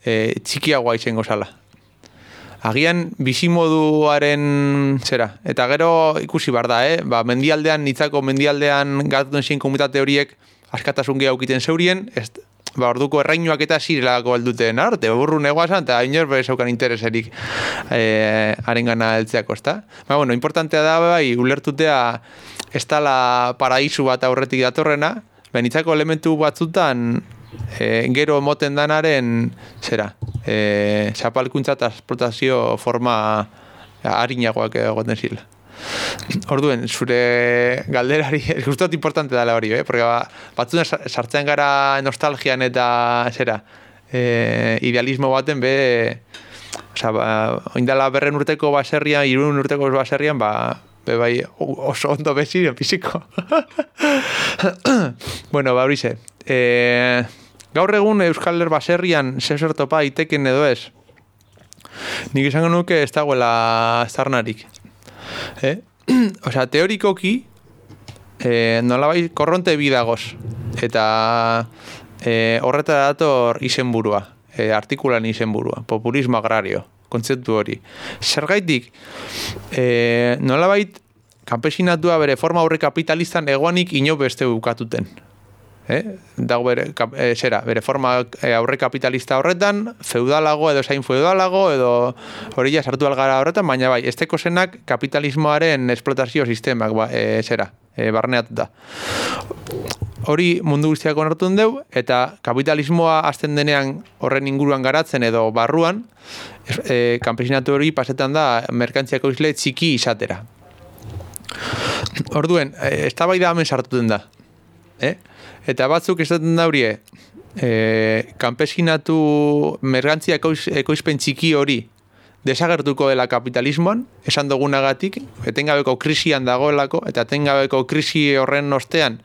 e, txikiagoa izango zala. Agian bizimoduaren zera, eta gero ikusi bar da, eh? ba, mendialdean, nitzako mendialdean gatuten zein komunitate horiek askatasun geha aukiten zeurien, ez, ba, orduko errainuak eta zirelako alduten arte, burru negoazan, eta inor bere zaukan intereserik e, arengana eltzeako, ezta? Ba, bueno, importantea da, bai, ulertutea ez dala paraisu bat aurretik datorrena, benitzako elementu batzutan e, gero moten danaren, zera, e, zapalkuntza eta esplotazio forma harinagoak egoten zila. Orduen, zure galderari, [LAUGHS] gustot importante dala hori, eh? porque ba, batzuna sartzen gara nostalgian eta zera, e, idealismo baten be, oza, ba, oindala berren urteko baserrian, irun urteko baserrian, ba, be bai oso ondo bezirio fiziko. [COUGHS] bueno, ba, hori ze. E, gaur egun Euskal Ler baserrian zesor topa iteken edo ez, nik izango nuke ez dagoela zarnarik. Eh? [CLEARS THROAT] Osea, teorikoki eh, nolabait korronte bidagoz eta eh, horreta dator izenburua, eh, artikulan izenburua, populismo agrario, kontzeptu hori. Zergaitik, eh, nolabait kampesinatua bere forma aurre kapitalistan egoanik ino beste bukatuten eh? dago bere, kap, e, zera, bere forma e, aurre kapitalista horretan, feudalago edo zain feudalago edo hori ja sartu algara horretan, baina bai, esteko zenak kapitalismoaren esplotazio sistemak, ba, e, zera, e, barneatuta. Hori mundu guztiak onartun deu, eta kapitalismoa azten denean horren inguruan garatzen edo barruan, e, kampesinatu hori pasetan da merkantziako izle txiki izatera. Orduen, e, ez da bai da hemen sartuten da. Eh? Eta batzuk esaten daurie, e, kanpesinatu mergantzia ekoizpen txiki hori desagertuko dela kapitalismoan, esan dugunagatik, etengabeko krisian dagoelako, eta etengabeko krisi horren ostean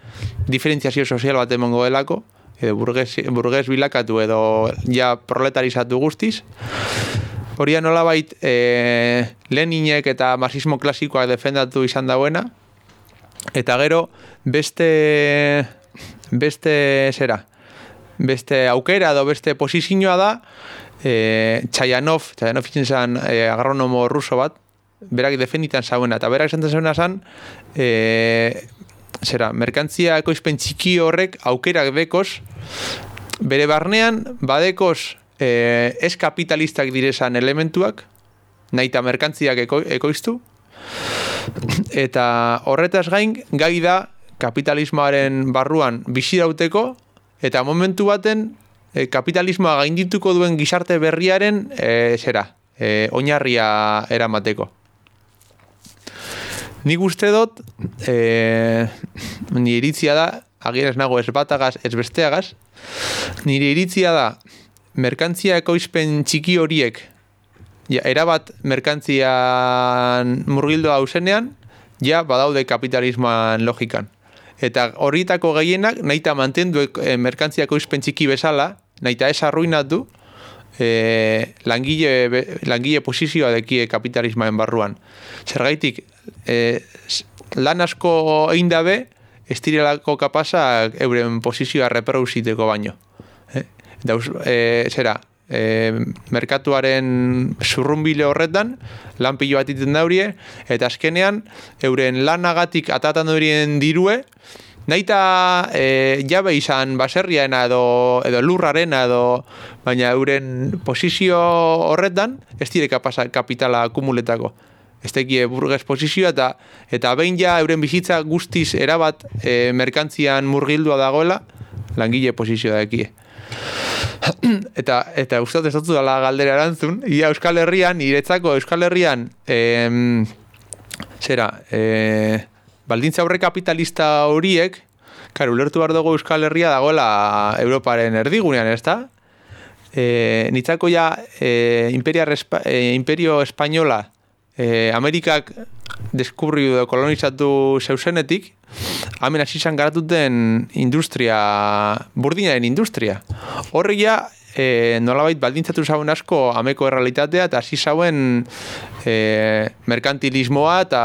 diferentziazio sozial bat emongo delako, edo burgues, burgues bilakatu edo ja proletarizatu guztiz. Horia nola bait, e, Leninek eta marxismo klasikoak defendatu izan dauena, eta gero beste beste zera, beste aukera edo beste posizioa da, e, Txaianov, Txaianov itzen e, agronomo ruso bat, berak defenditan zauena, eta berak esan zauena zan, e, zera, merkantzia ekoizpen txiki horrek aukerak bekoz, bere barnean badekoz e, ez kapitalistak direzan elementuak, nahi eta merkantziak eko, ekoiztu, eta horretaz gain, gai da, kapitalismoaren barruan bizirauteko eta momentu baten e, kapitalismoa gaindituko duen gizarte berriaren e, zera, e, oinarria eramateko. Nik uste dut, e, nire iritzia da, agian ez nago ez batagaz, ez besteagaz, nire iritzia da, merkantzia ekoizpen txiki horiek, ja, erabat merkantzian murgildoa hausenean, ja badaude kapitalismoan logikan. Eta horritako gehienak naita mantendu e, merkantziako izpen txiki bezala, naita ez arruinatu e, langile, langile posizioa deki kapitalismoen barruan. Zergaitik, e, lan asko egin dabe, ez direlako kapasa euren posizioa reprouziteko baino. E, dauz, e, zera, e, merkatuaren zurrumbile horretan, lan pilo bat iten daurie, eta azkenean, euren lanagatik atatan horien dirue, Naita e, jabe izan baserriaena edo, edo lurrarena edo baina euren posizio horretan ez dire kapitala akumuletako. Ez tekie burgez posizioa eta eta behin ja euren bizitza guztiz erabat e, merkantzian murgildua dagoela langile posizioa ekie. [CLEARS THROAT] eta eta ustat ez dut dela galdera erantzun, ia Euskal Herrian, iretzako Euskal Herrian, em, zera, e, baldintza horre kapitalista horiek, kar, ulertu behar dugu Euskal Herria dagoela Europaren erdigunean, ez da? E, nitzako ja, e, e, Imperio Espainola, e, Amerikak deskubri edo kolonizatu zeusenetik, hamen hasi garatuten industria, burdinaren industria. Horri ja, e, nolabait baldintzatu zauen asko ameko errealitatea eta hasi zauen e, merkantilismoa eta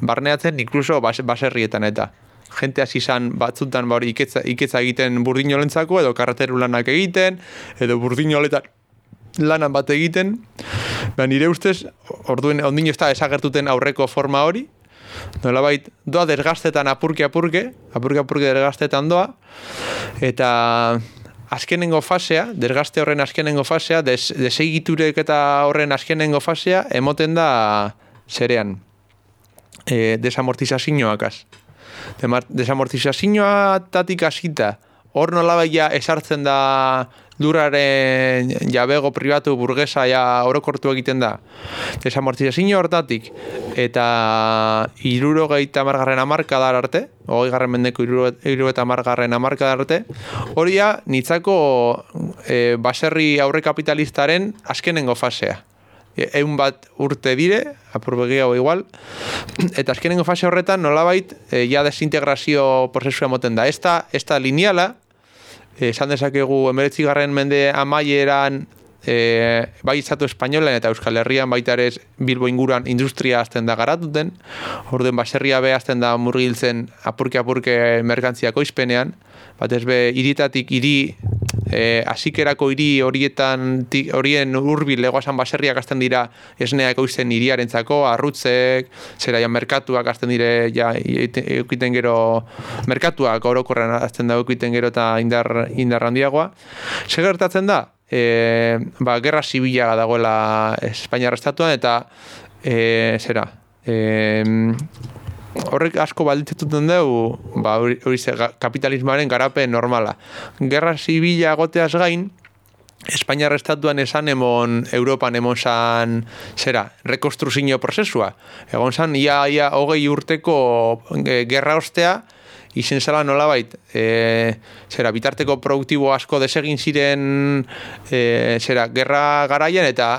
barneatzen inkluso bas, baserrietan eta jente hasi izan batzutan ba hori iketza, iketza egiten burdinolentzako edo karreteru lanak egiten edo burdinoletan lanan bat egiten ba, nire ustez orduen ondino ez da esagertuten aurreko forma hori nolabait doa desgastetan apurke apurke apurke apurke desgastetan doa eta azkenengo fasea, desgaste horren azkenengo fasea, des, desegiturek eta horren azkenengo fasea, emoten da zerean. E, desamortizazioakaz. Desamortizazioa tatik hasita, hor nolabaia esartzen da lurraren jabego pribatu burgesa ja orokortu egiten da. Desamortizazio hortatik eta iruro gehieta margarren amarka da arte, hori garren mendeko iruro eta margarren amarka da arte, hori ja nitzako e, baserri aurre kapitalistaren azkenengo fasea. Egun bat urte dire, apurbegi hau igual, eta azkenengo fase horretan nolabait e, ja desintegrazio prozesua moten da. Esta, esta lineala, esan dezakegu emeretzi garren mende amaieran e, bai izatu espainolen eta euskal herrian baita ere bilbo inguruan industria azten da garatuten. Orden baserria be azten da murgiltzen apurke apurke merkantziako izpenean. Bat ez be iritatik iri e, asikerako hiri horietan horien urbil legoasan baserriak azten dira esnea ekoizten iriarentzako arrutzek, zera ja merkatuak azten dire ja eukiten gero merkatuak orokorren azten da eukiten gero eta indar, indar handiagoa. Segertatzen da, e, ba, gerra zibila dagoela Espainiar Estatuan eta e, zera, e, horrek asko balditzetuten dugu, ba, hori ze, kapitalismoaren garapen normala. Gerra zibila goteaz gain, Espainiar estatuan esan emon Europan emon san, zera, rekonstruzio prozesua. Egon zan, ia, ia, hogei urteko e, gerra ostea, izen zela nola bait, e, zera, bitarteko produktibo asko desegin ziren, e, zera, gerra garaian, eta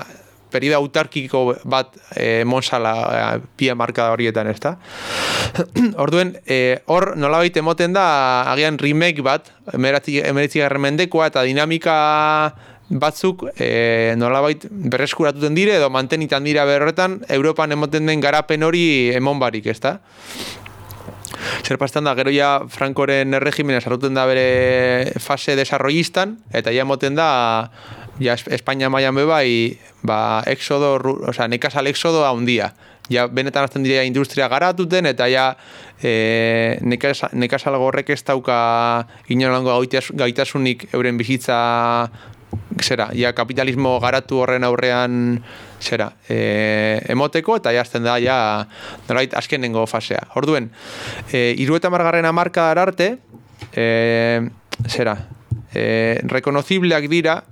periodo autarkiko bat e, monsala e, pia marka horietan, ez da? Orduen, e, hor nolabait emoten da agian remake bat, emeretzi garremendekoa eta dinamika batzuk e, nolabait berreskuratuten dire edo mantenitan dira berretan Europan emoten den garapen hori emon barik, ez da? Zer pastan da, gero ja Frankoren erregimena saruten da bere fase desarrollistan, eta ja emoten da ja Espainia mailan be bai, ba exodo, o sea, nekasal exodo handia. Ja benetan hasten dira industria garatuten eta ja eh nekasal, nekasal gorrek ez dauka inolango gaitasunik euren bizitza zera, ja kapitalismo garatu horren aurrean zera, e, emoteko eta jazten da ja norait azkenengo fasea. Orduen, e, iru eta margarren amarka arte, e, zera, e, rekonozibleak dira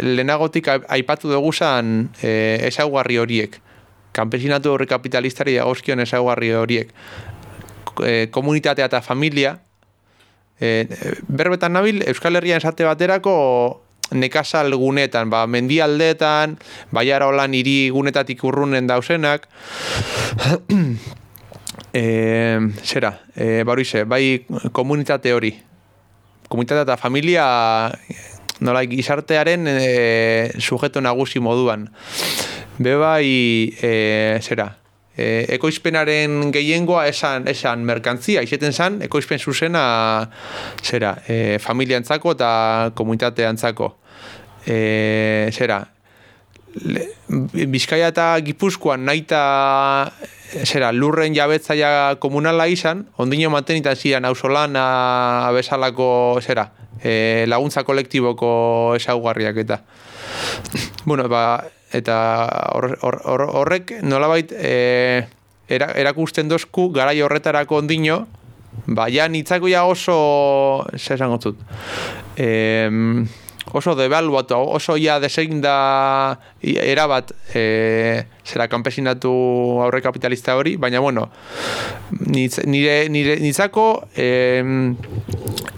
lehenagotik aipatu dugu zan e, ezaugarri horiek. Kampesinatu horre kapitalistari dagozkion ezaugarri horiek. E, komunitatea eta familia. E, berbetan nabil, Euskal Herrian esate baterako nekazal gunetan, ba, mendialdeetan, baiara holan hiri gunetatik urrunen dausenak. e, [CLEARS THROAT] zera, e, bai komunitate hori. Komunitate eta familia nola gizartearen e, sujeto nagusi moduan. Bebai, e, zera, e, ekoizpenaren gehiengoa esan, esan merkantzia, izeten zan, ekoizpen zuzena zera, e, familiantzako eta komunitateantzako. E, zera, le, Bizkaia eta Gipuzkoan naita zera, lurren jabetzaia komunala izan, ondino mantenitan ziren ausolana bezalako zera, e, laguntza kolektiboko esaugarriak eta. [LAUGHS] Bueno, ba, eta horrek nolabait e, erakusten dozku garai horretarako ondino ba, ja ja oso ze esango zut e, oso devaluatu, oso ja desegin da erabat e, zera kanpesinatu aurre kapitalista hori, baina bueno nire, nire, nitzako e,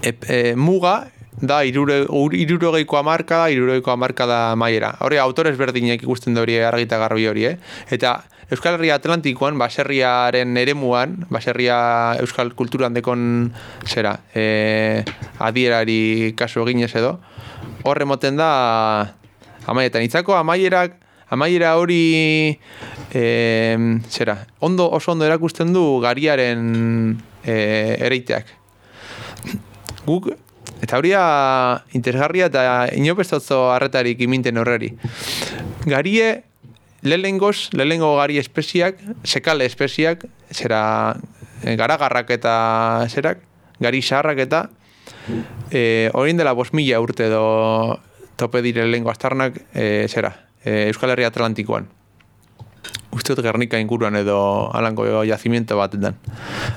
e, muga da irurogeiko amarka da, irurogeiko amarka da maiera. Hori, autores berdinek ikusten hori argita garbi hori, eh? Eta Euskal Herria Atlantikoan, baserriaren eremuan, baserria Euskal Kulturan dekon zera, e, adierari kasu eginez edo, horre moten da amaietan. Itzako amaierak, amaiera hori e, zera, ondo, oso ondo erakusten du gariaren e, ereiteak. Guk, eta hori interesgarria eta inopestotzo harretarik iminten horreri. Garie, lehengoz, lehengo gari espeziak, sekale espeziak, zera, e, garagarrak eta zerak, gari saharrak eta, e, orain dela bos mila urte do tope dire lehenko astarnak e, zera, e, Euskal Herria Atlantikoan. Uste dut Gernika inguruan edo alango jazimiento bat den,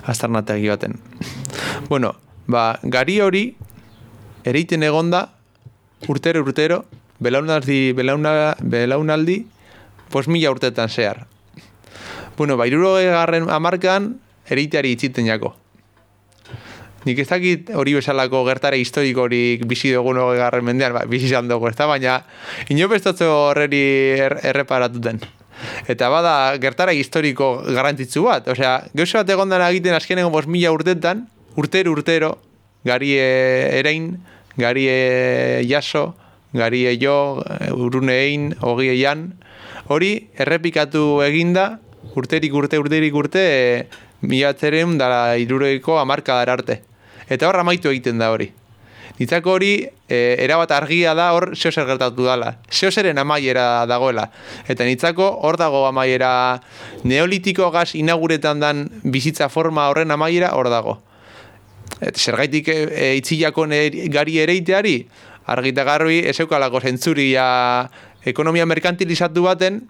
astarnategi baten. Bueno, ba, gari hori ereiten egonda urtero urtero belaunaldi, belauna, belaunaldi pos mila urtetan zehar. Bueno, ba, garren amarkan ereiteari itziten jako. Nik ez dakit hori bezalako gertare historikorik bizi dugun garren mendean, ba, bizi izan dugu, ez baina inopestotze horreri er, erreparatuten. Eta bada, gertara historiko garantitzu bat. Osea, gauza bat egon egiten azkeneko bos mila urtetan, urtero, urtero, gari erein, gari jaso, gari jo, urune egin, hogi eian, hori errepikatu eginda, urterik urte, urterik urte, mila atzeren dara irureiko amarka arte. Eta hor amaitu egiten da hori. Nitzako hori, e, erabat argia da hor zeozer gertatu dala. Zeozeren amaiera dagoela. Eta nitzako hor dago amaiera neolitiko gaz inaguretan dan bizitza forma horren amaiera hor dago. Eta zergaitik e, e, itzilako gari ereiteari, argita garbi, ez zentzuria ekonomia merkantilizatu baten,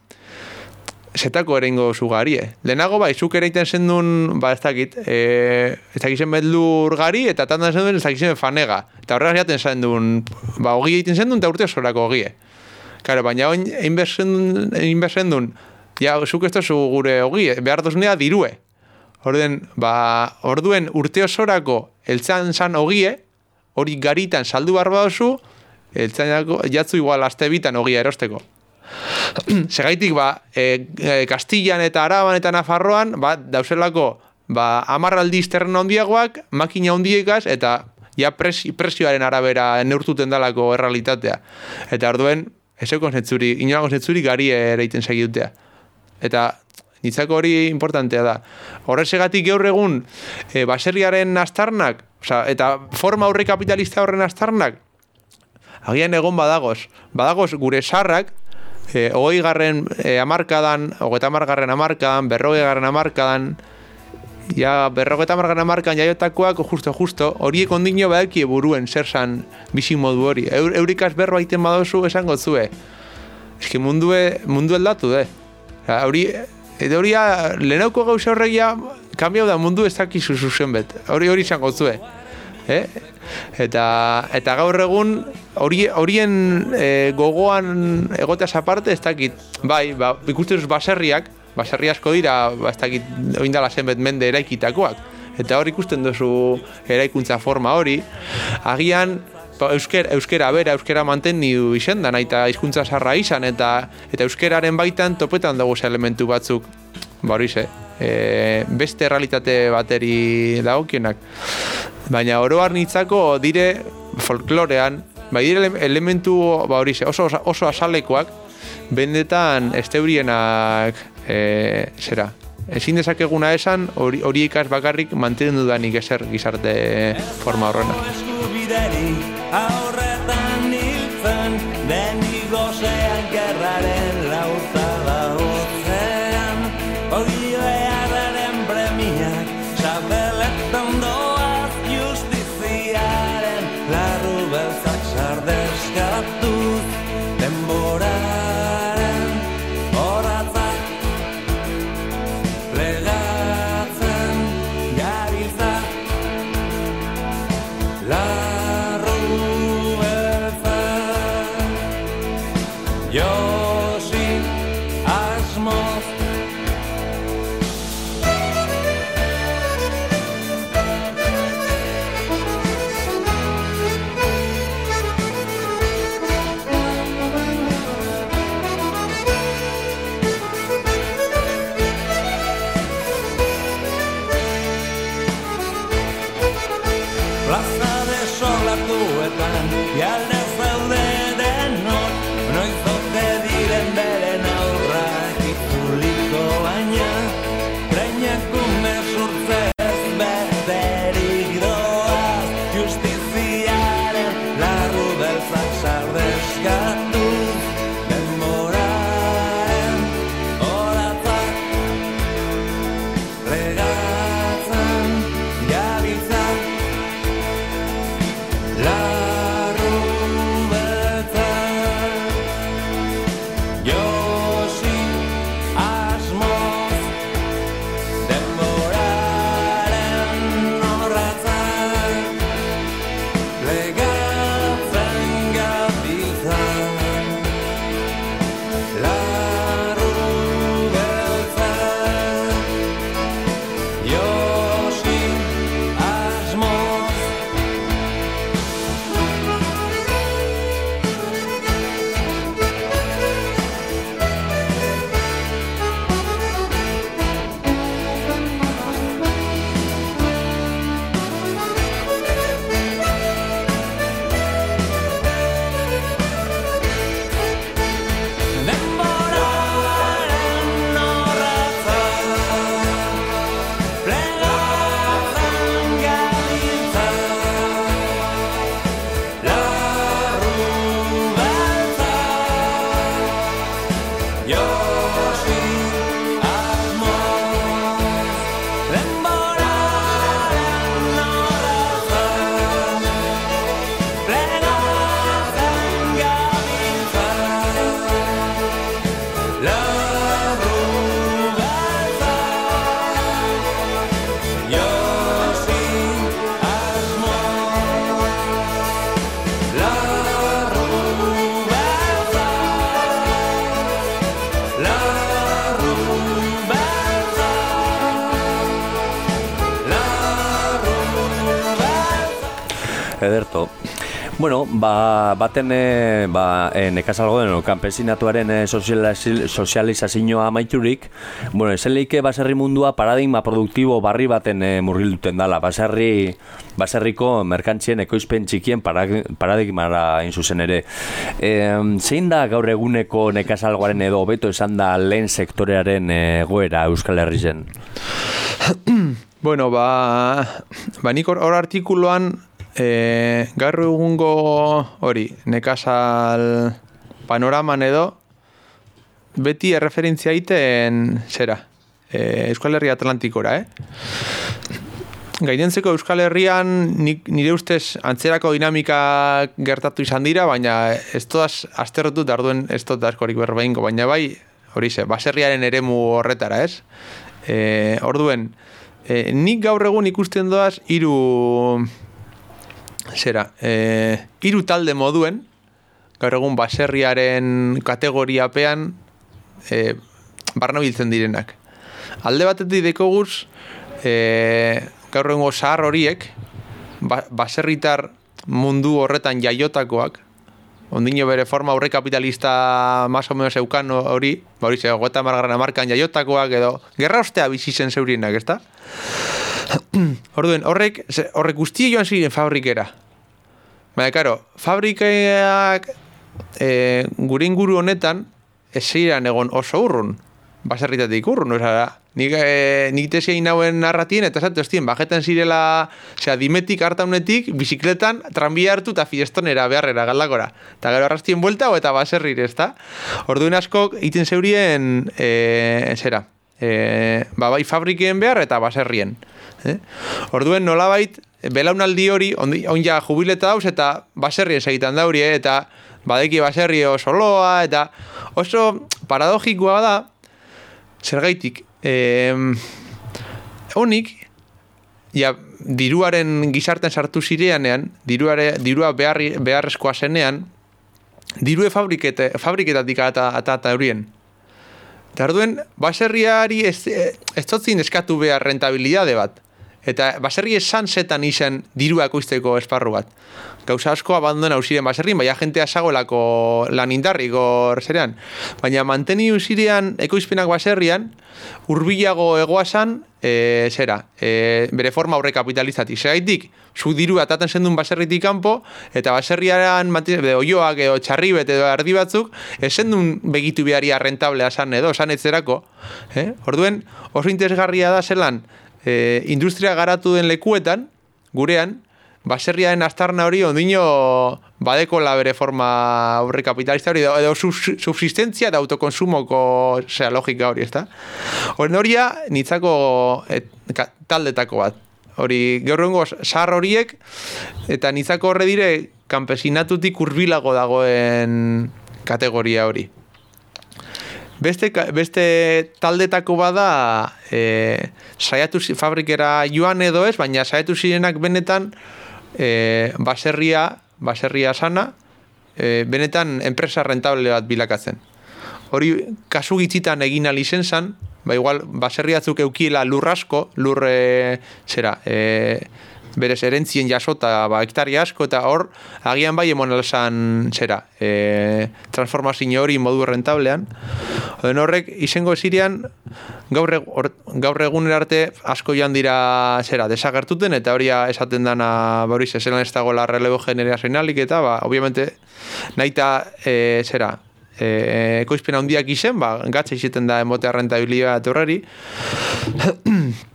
setako erengo zugarie. Lehenago, bai, zuk ere iten zendun, ba, ez dakit, e, ez dakit zen bedlur gari, eta tantan zendun ez dakit zen fanega. Eta horrega jaten zendun, ba, hogi egiten zendun, eta urte osorako hogie. Karo, baina oin, egin zendun, ja, zuk ez zu gure hogie, behar dozunea dirue. Orden, ba, orduen urte osorako eltzan zan hogie, hori garitan saldu barba dozu, eltzan jatzu igual aste bitan hogia erosteko. [CLEARS THROAT] Segaitik ba, e, e, Kastillan eta Araban eta Nafarroan, ba, dauselako, ba, amarraldi izterren ondiagoak, makina ondiekaz, eta ja presioaren arabera neurtuten dalako errealitatea. Eta orduen, ez eukon zentzuri, inoan zentzuri gari ere iten segidutea. Eta nitzako hori importantea da. Horrezegatik gaur egun, e, baserriaren astarnak, oza, eta forma horre kapitalista horren astarnak, agian egon badagoz. Badagoz gure sarrak, e, ogoi garren e, amarkadan, ogeta amargarren amarkadan, berrogei garren amarkadan, ja, berrogeta amargarren amarkadan jaiotakoak, justo, justo, horiek ondino badaki buruen zer san bizi modu hori. Eur, eurikaz berro aiten badozu esango zue. Eski mundue, mundu eldatu, de. hori, edo hori, lehenauko gauza horregia, kambiau da mundu ez dakizu zuzen bet. Hori hori izango zue. Eh? Eta, eta gaur egun hori, horien e, gogoan egoteaz aparte ez dakit, bai, ba, ikusten baserriak, baserri asko dira, ba, ez dakit, oindala zenbet mende eraikitakoak, eta hor ikusten duzu eraikuntza forma hori, agian ba, euskera, euskera bera, euskera manten nidu izendan, eta hizkuntza sarra izan, eta eta euskeraren baitan topetan dugu elementu batzuk, ba hori ze, e, beste realitate bateri dagokienak. Baina oroar nitzako dire folklorean, bai dire elementu ba hori oso, oso asalekoak, bendetan esteurienak e, zera. Ezin dezakeguna esan hori, hori ikas bakarrik mantenen dudanik eser gizarte forma horrena. How ederto. Bueno, ba, baten e, ba, e, nekazalgo den, kanpesinatuaren e, sozializazioa maiturik, bueno, esen leike baserri mundua paradigma produktibo barri baten e, murgilduten dala. Baserri, baserriko merkantzien ekoizpen txikien paradigmara inzuzen ere. E, zein da gaur eguneko nekazalgoaren edo beto esan da lehen sektorearen egoera Euskal Herri zen? [CLEARS THROAT] bueno, ba, ba nik hor artikuloan E, gaur egungo hori, nekazal panoraman edo, beti erreferentzia iten zera, e, Euskal Herria Atlantikora, eh? Gainentzeko Euskal Herrian nire ustez antzerako dinamika gertatu izan dira, baina ez todaz asterrotu darduen ez tot askorik berbainko, baina bai, hori ze, baserriaren eremu horretara, ez? E, orduen, e, nik gaur egun ikusten doaz hiru zera, e, iru talde moduen, gaur egun baserriaren kategoriapean e, barna biltzen direnak. Alde batetik deko guz, e, gaur egun zahar horiek, ba, baserritar mundu horretan jaiotakoak, ondino bere forma aurre kapitalista más o menos eukan hori, ba hori ze, gota margarra jaiotakoak edo, gerra ostea bizitzen zeurienak, ezta? [CLEARS THROAT] Orduen, horrek, horrek guzti joan ziren fabrikera. Baina, karo, fabrikeak e, gure inguru honetan ez egon oso urrun. Baserritatik urrun, oza, nik, e, nik tesia inauen narratien, eta zato estien, bajetan zirela, osea, dimetik hartaunetik, bizikletan, tranbia hartu eta fiestonera, beharrera, galdakora. Eta gero arrastien buelta, eta baserrir, ez da? Orduan asko, iten zeurien, e, zera, e, ba, bai fabrikeen behar eta baserrien. Eh? Orduen nolabait, belaunaldi hori, on ja jubileta dauz eta baserrien segitan dauri, eh? eta badeki baserri oso loa, eta oso paradogikoa da, zer gaitik, eh, honik, ja, diruaren gizarten sartu zireanean, diruare, dirua behar, beharrezkoa zenean, dirue fabrikete, fabriketatik eta eta horien. Tarduen, baserriari ez, ez eskatu behar rentabilidade bat. Eta baserri esan zetan izan diruak uizteko esparru bat. Gauza asko abandona usiren baserrin, baina jentea sagoelako lan indarrik hor zerean. Baina manteni usirean ekoizpenak baserrian, urbilago egoasan, e, zera, e, bere forma horre kapitalizatik. Segaitik, zu diru ataten zendun baserritik kanpo, eta baserriaren oioak edo txarribet edo erdi batzuk, esendun begitu beharia rentablea san edo, san etzerako. Eh? Orduen, oso interesgarria da zelan, e, industria garatu den lekuetan, gurean, baserriaren astarna hori ondino badeko bere forma aurre kapitalista hori edo subsistentzia eta autokonsumoko zera logika hori, ezta? Horren horia, nitzako et, taldetako bat. Hori, gaurrengo sar horiek, eta nitzako horre dire, kanpesinatutik urbilago dagoen kategoria hori. Beste, beste taldetako bada e, saiatu fabrikera joan edo ez, baina saiatu zirenak benetan e, baserria, baserria sana, e, benetan enpresa rentable bat bilakatzen. Hori kasu gitzitan egin alizen zan, ba igual baserriatzuk eukiela lurrasko, lurre zera, e, berez erentzien jasota ba, hektari asko, eta hor, agian bai emon alzan, zera, e, transformazio hori modu rentablean. Oden horrek, izango zirean, gaur, e, gaur egun arte asko joan dira, zera, desagertuten, eta hori esaten dana, ba hori, zelan ez dago la relebo generazionalik, eta, ba, obviamente, nahi eta, e, zera, e, ekoizpena handiak izen, ba, gatza izaten da emotea rentabilia horreri. [CLEARS THROAT]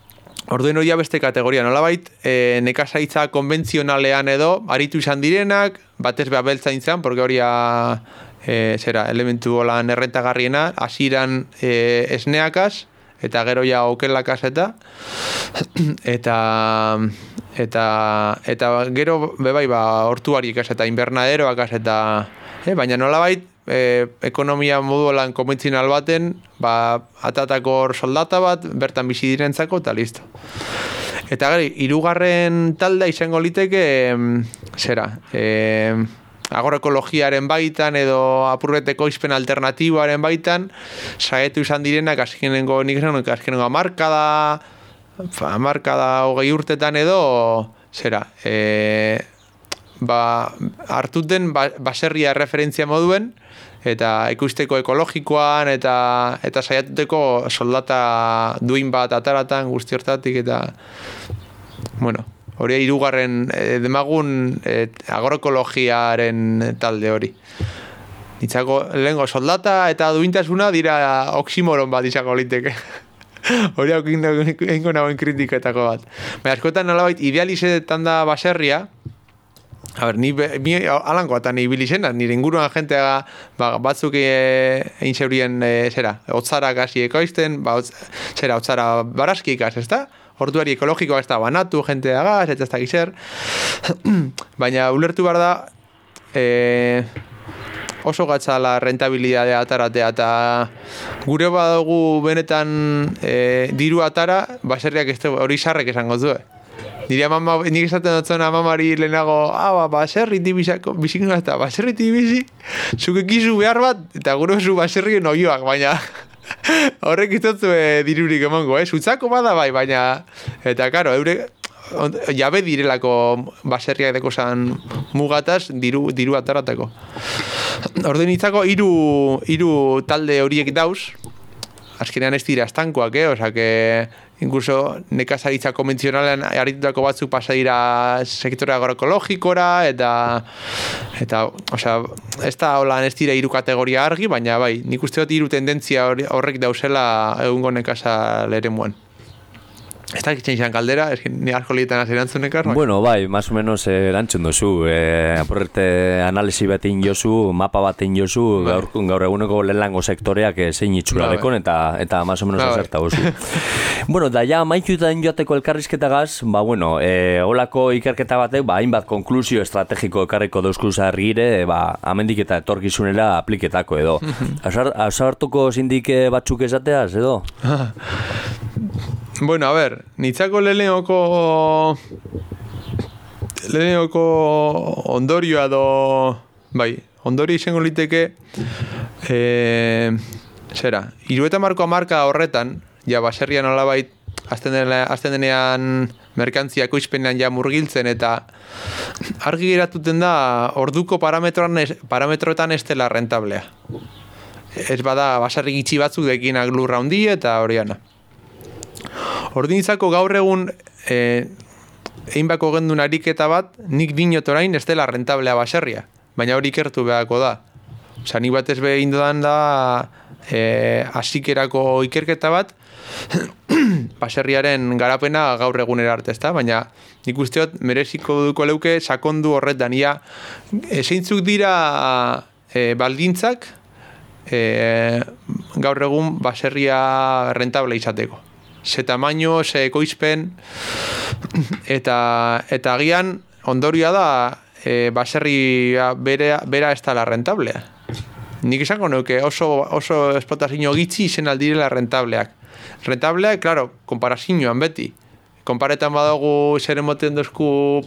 Orduen hori beste kategoria, nolabait, e, nekazaitza konbentzionalean edo, aritu izan direnak, batez beha beltza intzan, porque hori e, zera, elementu holan errentagarriena, asiran e, esneakaz, eta gero ja okelakaz eta, [CLEARS THROAT] eta, eta, eta gero bebai, ba, hortuari eta invernaderoak eta, e, baina nolabait, e, ekonomia modualan konbentzinal baten, ba, atatako soldata bat, bertan bizi direntzako, eta listo. Eta gari, irugarren talda izango liteke, zera, e, agroekologiaren baitan edo apurbeteko izpen alternatiboaren baitan, saetu izan direnak, azkenengo, nik esan, azkenengo amarkada, amarkada hogei urtetan edo, zera, e, ba, hartuten ba, baserria referentzia moduen, eta ikusteko ekologikoan eta eta saiatuteko soldata duin bat ataratan guzti hortatik eta bueno, hori hirugarren e, demagun e, agroekologiaren talde hori. Nitzako lehenko soldata eta duintasuna dira oksimoron bat izango liteke. [LAUGHS] hori hau ingo nagoen kritiketako bat. Baina askotan nolabait idealizetan da baserria, A ber, ni, ni alanko eta ni bilizena, nire inguruan jentea ba, batzuk e, egin zeurien e, zera, otzara gazi ekoizten, ba, otz, zera, otzara baraski ikas, ez da? Hortuari ekologikoa ez da banatu, jentea gaz, ez da gizer. [CLEARS THROAT] Baina ulertu behar da, e, oso gatzala rentabilidadea ataratea eta gure badugu benetan e, diru atara, baserriak ez hori sarrek esango zuen. Nire mama, nik esaten dut zona mamari lehenago, ah, ba, baserri tibizako, bizikun eta baserri tibizi, zuke kizu behar bat, eta gure zu baserri noioak, baina [LAUGHS] horrek izatzu e, dirurik emango, eh? Zutzako bada bai, baina, eta karo, eure, jabe direlako baserriak deko zan mugataz, diru, diru ataratako. Orden itzako, iru, iru talde horiek dauz, azkenean ez dira estankoak, eh? Osa, que incluso nekazaritza konbentzionalean aritutako batzuk pasa dira sektore agroekologikora eta eta, osea, ez da hola ez dira hiru kategoria argi, baina bai, nik uste dut hiru tendentzia horrek dauzela egungo nekasa leremuan. Ez da izan kaldera, ez ni asko lietan hasi erantzun ekar, Bueno, bai, más o menos eh, erantzun duzu. Eh, aporrete analisi bat jozu, mapa bat jozu, bai. gaur, gaur eguneko lehenlango sektoreak eh, zein itxura bai, dekon, eta, eta más o menos bai. azerta gozu. [LAUGHS] bueno, da ja, maitutan joateko elkarrizketa gaz, ba, bueno, eh, olako ikerketa batek, ba, hainbat konklusio estrategiko ekarriko dauzkuz argire, ba, amendik eta etorkizunera apliketako edo. [LAUGHS] Azartuko zindik batzuk esateaz, edo? [LAUGHS] Bueno, a ver, nitzako leleoko leleoko ondorioa do bai, ondorio izango liteke eh, zera, iru eta marko marka horretan ja baserrian olabait azten, azten denean merkantzia koizpenean ja murgiltzen eta argi geratuten da orduko parametroan parametroetan ez dela rentablea. Ez bada basarri gitxi batzuk dekinak lurra hundi eta horiana Ordinizako gaur egun eh egin bako gendun ariketa bat, nik dinot orain ez dela rentablea baserria. Baina hori ikertu behako da. Osa, nik bat behin dudan da e, asikerako ikerketa bat, [CLEARS THROAT] baserriaren garapena gaur egun arte ezta, baina nik usteot mereziko duko leuke sakondu horretan. Ia, zeintzuk dira e, baldintzak e, gaur egun baserria rentable izateko ze tamaino, ze ekoizpen, eta, eta agian ondorioa da e, baserri bera, bera ez da rentablea. Nik esango nuke oso, oso esplotazio gitzi izen aldirela rentableak. Rentableak, klaro, komparazioan beti. Konparetan badago zer emoten dozku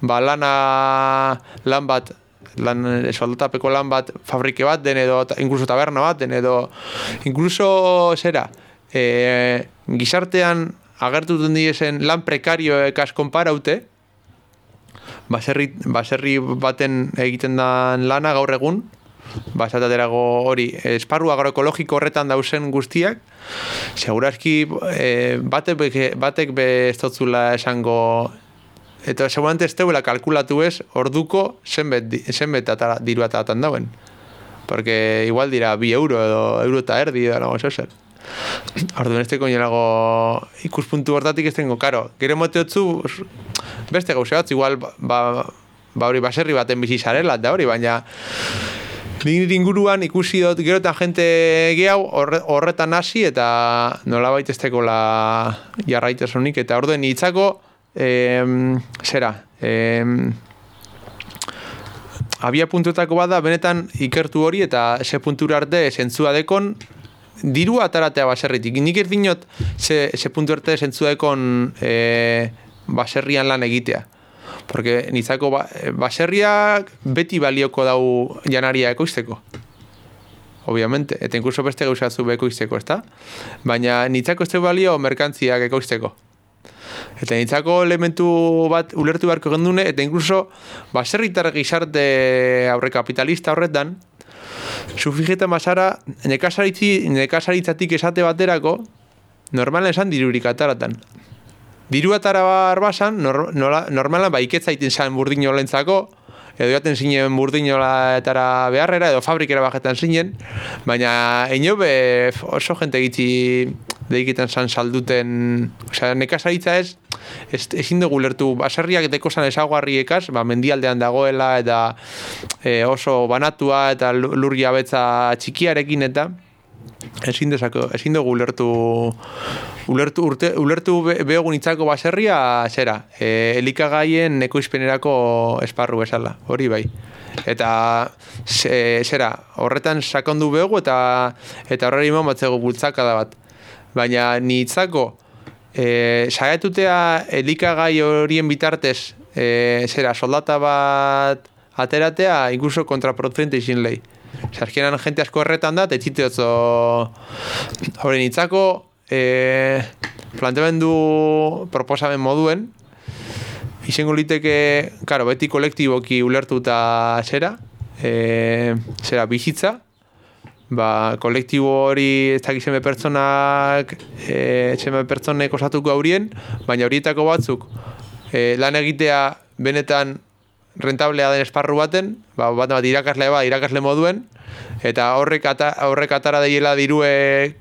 ba, lana lan bat lan soldotapeko lan bat fabrike bat den edo incluso taberna bat den edo incluso zera e, gizartean agertu duen diesen lan prekario ekas konparaute, baserri, baserri baten egiten da lana gaur egun, basataterago hori, esparru agroekologiko horretan dausen guztiak, segurazki e, batek, batek be ez esango eta seguramente ez teula kalkulatu ez orduko zenbet, zenbet atara, diru dauen. Porque igual dira bi euro edo euro eta erdi edo nago zer. Orduan ez teko ikuspuntu hortatik ez tengo, karo, gero moteotzu beste gauze bat, igual ba, ba hori baserri baten bizi zarela, da hori, baina nire inguruan ikusi dut gero eta jente gehiago horretan hasi eta nola baita ez teko la jarraitezunik, eta orduen hitzako em, zera, em, abia puntuetako bada benetan ikertu hori eta ese puntura arte zentzua dekon diru ataratea baserritik. Nik ez dinot, ze, ze puntu arte ekon e, baserrian lan egitea. Porque nitzako ba, baserriak beti balioko dau janaria ekoizteko. Obviamente, eta inkluso beste gauzatzu beko izteko, ezta? Baina nitzako ez balio merkantziak ekoizteko. Eta nintzako elementu bat ulertu beharko gendune, eta inkluso baserritar gizarte aurre kapitalista horretan, sufijetan basara, nekasaritzatik esate baterako, normalan esan dirurik ataratan. Diru atara bar basan, nor, normalan baiketzaiten zan burdin olentzako, edo jaten zinen burdinola etara beharrera, edo fabrikera bajetan zinen, baina ino be oso jente gitzi deikiten zan salduten, osea, nekazaritza ez, ez ezin dugu lertu, baserriak deko zan esaguarriekaz, ba, mendialdean dagoela, eta e, oso banatua, eta lurgia betza txikiarekin, eta ezin dezako, ezin dugu ulertu ulertu urte, ulertu behogun itzako baserria zera, e, elikagaien ekoizpenerako esparru bezala, hori bai. Eta zera, horretan sakondu behogu eta eta horreri imon batzego bultzaka da bat. Baina nitzako e, saiatutea elikagai horien bitartez e, zera, soldata bat ateratea, inkluso kontraproducente izin lehi. Zerkenan jente asko erretan da, etxite otzo horren itzako, e, planteamendu proposamen moduen, izango liteke, karo, beti kolektiboki ulertuta zera, e, zera bizitza, ba, kolektibo hori ez dakiz eme pertsonak, e, zeme pertsonek osatuko aurien, baina horietako batzuk, e, lan egitea benetan rentablea den esparru baten, ba, bat bat irakasle bat, irakasle moduen, eta horrek, ata, horrek atara daiela dirue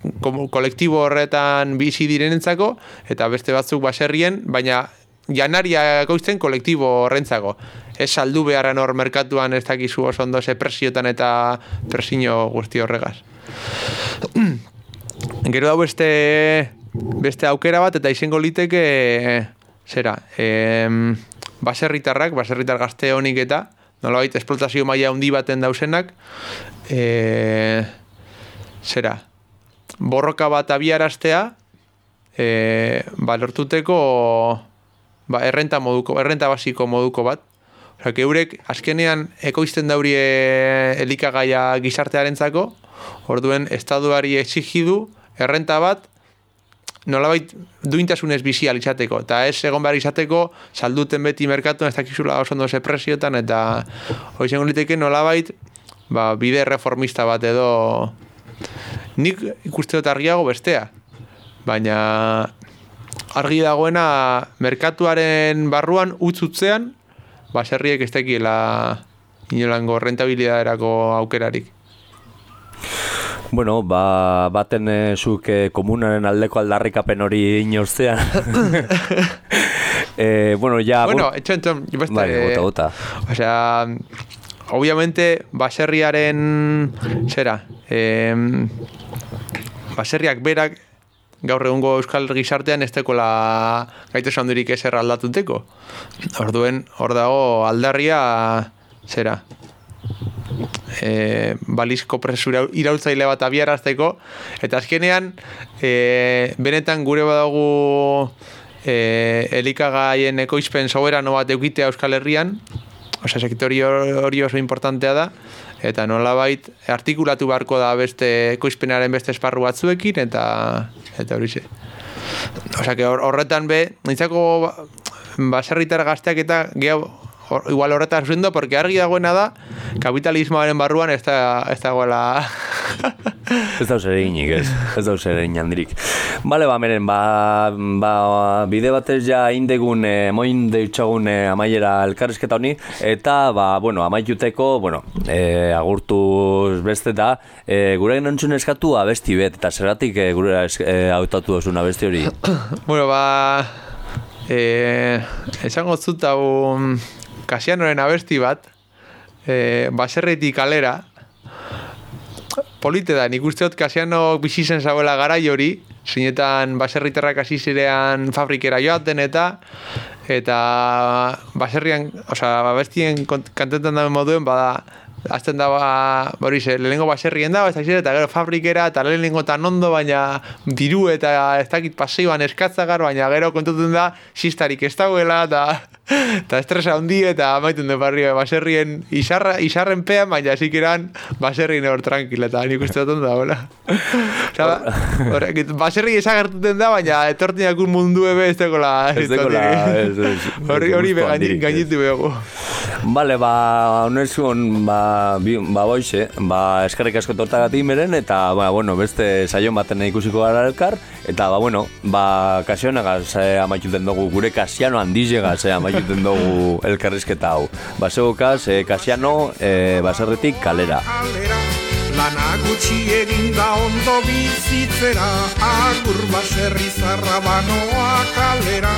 kolektibo horretan bizi direnentzako, eta beste batzuk baserrien, baina janaria goizten kolektibo horrentzako. Ez saldu beharren hor merkatuan ez dakizu oso ondo ze presiotan eta presio guzti horregaz. [CLEARS THROAT] Gero da beste, beste aukera bat eta izango liteke zera, em, baserritarrak, baserritar gazte honik eta, nola baita esplotazio maila handi baten dausenak, e, zera, borroka bat abiaraztea, e, ba, lortuteko ba, errenta moduko, errenta basiko moduko bat. Osa, eurek azkenean ekoizten daurie elikagaia gizartearentzako, orduen estaduari exigidu errenta bat nolabait duintasunez bizi alizateko. Eta ez egon behar izateko, salduten beti merkatu ez dakizula oso ondo presiotan, eta hori zen liteke nolabait ba, bide reformista bat edo nik ikuste argiago bestea. Baina argi dagoena merkatuaren barruan utzutzean, baserriek ez tekiela inolango rentabilidaderako aukerarik. Bueno, ba, baten e, zuk e, komunaren aldeko aldarrikapen hori inoztean. [LAUGHS] e, bueno, ya... Bueno, etxo, etxo, beste... Bai, gota, gota. O sea, obviamente, baserriaren... Zera, eh, baserriak berak gaur egungo euskal gizartean ez tekola gaito sandurik ezer aldatuteko. Orduen, hor dago aldarria, zera, e, balizko presura irautzaile bat abiarazteko eta azkenean e, benetan gure badagu e, elikagaien ekoizpen soberano bat eukitea Euskal Herrian osea, sektori hori oso importantea da eta nolabait artikulatu beharko da beste ekoizpenaren beste esparru batzuekin eta eta hori ze. Osea, horretan be, nintzako baserritar gazteak eta geho igual horretaz zuendo, porque argi dagoena da, kapitalismoaren barruan ez da, ez da goela... ez da zer eginik, ez, ez da zer egin handirik. Bale, ba, meren, ba, ba, bide batez ja indegun, e, moin deitxagun e, amaiera elkarrizketa honi, eta, ba, bueno, amaituteko, bueno, e, agurtu beste da, e, gure genontzun eskatu abesti bet, eta zeratik e, gure e, hautatu dozun abesti hori? bueno, ba, eh, esango zut hau Kasianoren abesti bat, e, baserretik kalera, polite da, nik usteot Kasiano bizizen zagoela gara hori, zinetan baserriterrak hasi zirean fabrikera joaten eta eta baserrian, oza, abestien kantetan da moduen, bada, azten da, ba, bori ze, lehenengo baserrien da, ez eta gero fabrikera, eta lehenengo tan ondo, baina diru eta ez dakit paseioan eskatzagar, baina gero kontuten da, sistarik ez dagoela, eta [LAUGHS] eta estresa hundi eta amaiten du barrio baserrien isarra, isarren pean, baina zikeran baserrien hor tranquila eta nik uste dut da, [LAUGHS] hola. baserri esagertuten da, baina etortinak un mundu ebe ez dekola. Ez dekola, ez, ez. [LAUGHS] Hori, hori gainitu bego. Bale, ba, honesun, ba, bi, ba, boixe, ba, eskerrik asko tortagatik meren, eta, ba, bueno, beste saion baten ikusiko gara elkar, eta, ba, bueno, ba, kasionagaz eh, amaituten dugu, gure kasiano handizegaz eh, amaituten dugu elkarrizketa hau. Basego kas, eh, kasiano, eh, baserretik kalera. Lana gutxi egin da ondo bizitzera. Agur baserri zarra banoa kalera.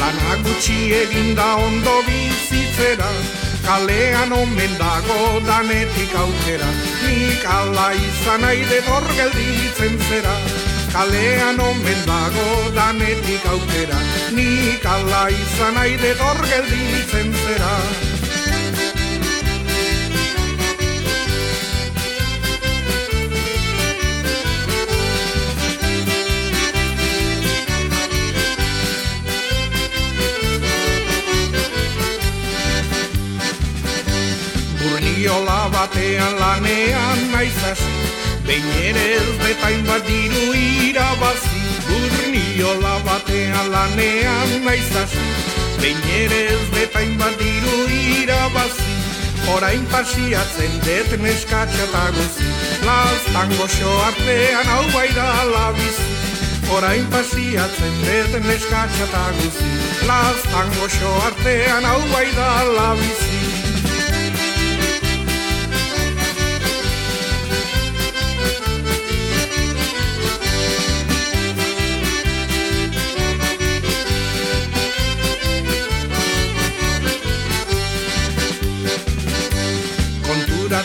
Lana gutxi egin da ondo bizitzera. Kalean omen dago danetik aukera. Nik ala izan aide gelditzen zera Kalean omen dago danetik aukera Nik ala izan aide gelditzen zera. Burdiola batean lanean naizaz Behin ere ez betain bat diru irabazi. Burniola batean lanean naizaz Behin ere ez betain bat diru irabazi. Horain pasiatzen det neskatxa eta guzi. Laztan goxo artean hau bai da labizi Horain pasiatzen det neskatxa eta guzi. Laztan goxo artean hau bai da labizi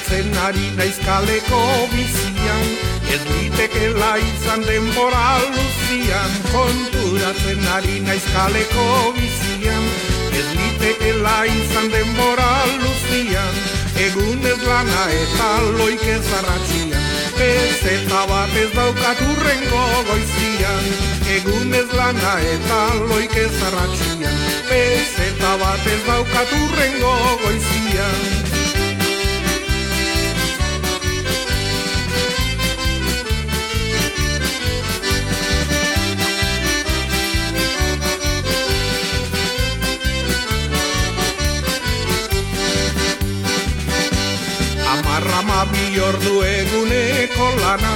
konturatzen ari naizkaleko bizian. Ez litekela izan denbora luzian. Konturatzen ari naizkaleko bizian. Ez litekela izan denbora luzian. Egun ez lana eta loik ez arratxian. Ez eta bat ez daukat urrengo goizian. Egun ez lana eta loik ez arratxian. Ez eta bat ez daukat urrengo goizian bi ordu eguneko lana.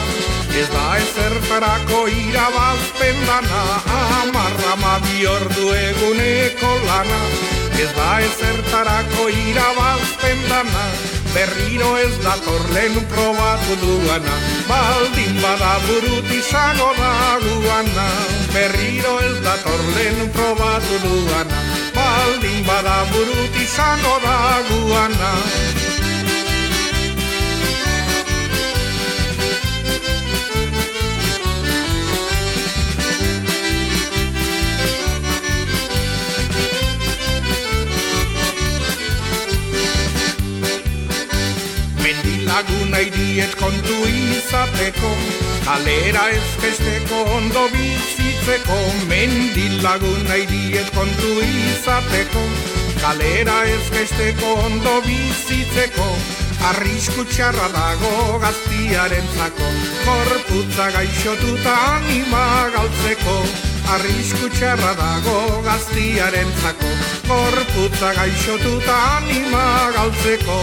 Ez da ezertarako irabazpen dana Amarrama bi ordu eguneko lana. Ez da ezertarako irabazpen dana Berriro ez da torlen probatu duana. Baldin bada burut izango da guana Berriro ez da torlen probatu duana. Baldin bada burut izango da guana lagun nahi diet kontu izateko Kalera ez kesteko ondo bizitzeko. Mendi lagun nahi diet kontu izateko Kalera ez kesteko ondo bizitzeko. Arrisku txarra dago gaztiaren zako Korputza gaixotuta anima galtzeko. Arrisku txarra dago gaztiaren zako Korputza gaixotuta anima galtzeko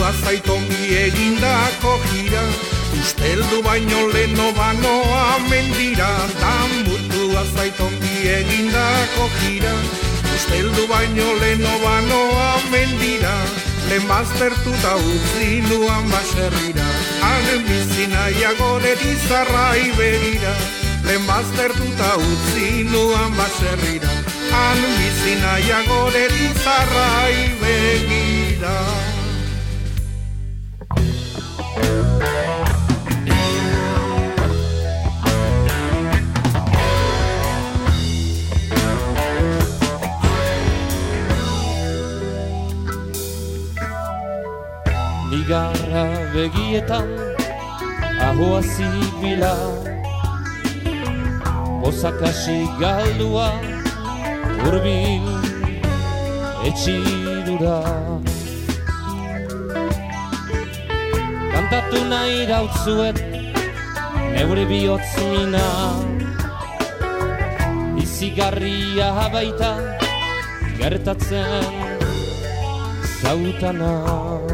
Damutua zaitongi egindako jira. Usteldu baino leno banoa mendira. Damutua zaitongi egindako jira. Usteldu baino leno banoa mendira. Lehen baztertu da utzi nuan baserrira. Hagen bizina iagore dizarrai begira Lehen baztertu da utzi nuan baserrira. Hagen bizina iagore dizarrai begira begietan ahoa zibila. Osakasi galdua urbil etxidura Kantatu nahi dautzuet neure bihotz mina. Izigarria baita gertatzen zautana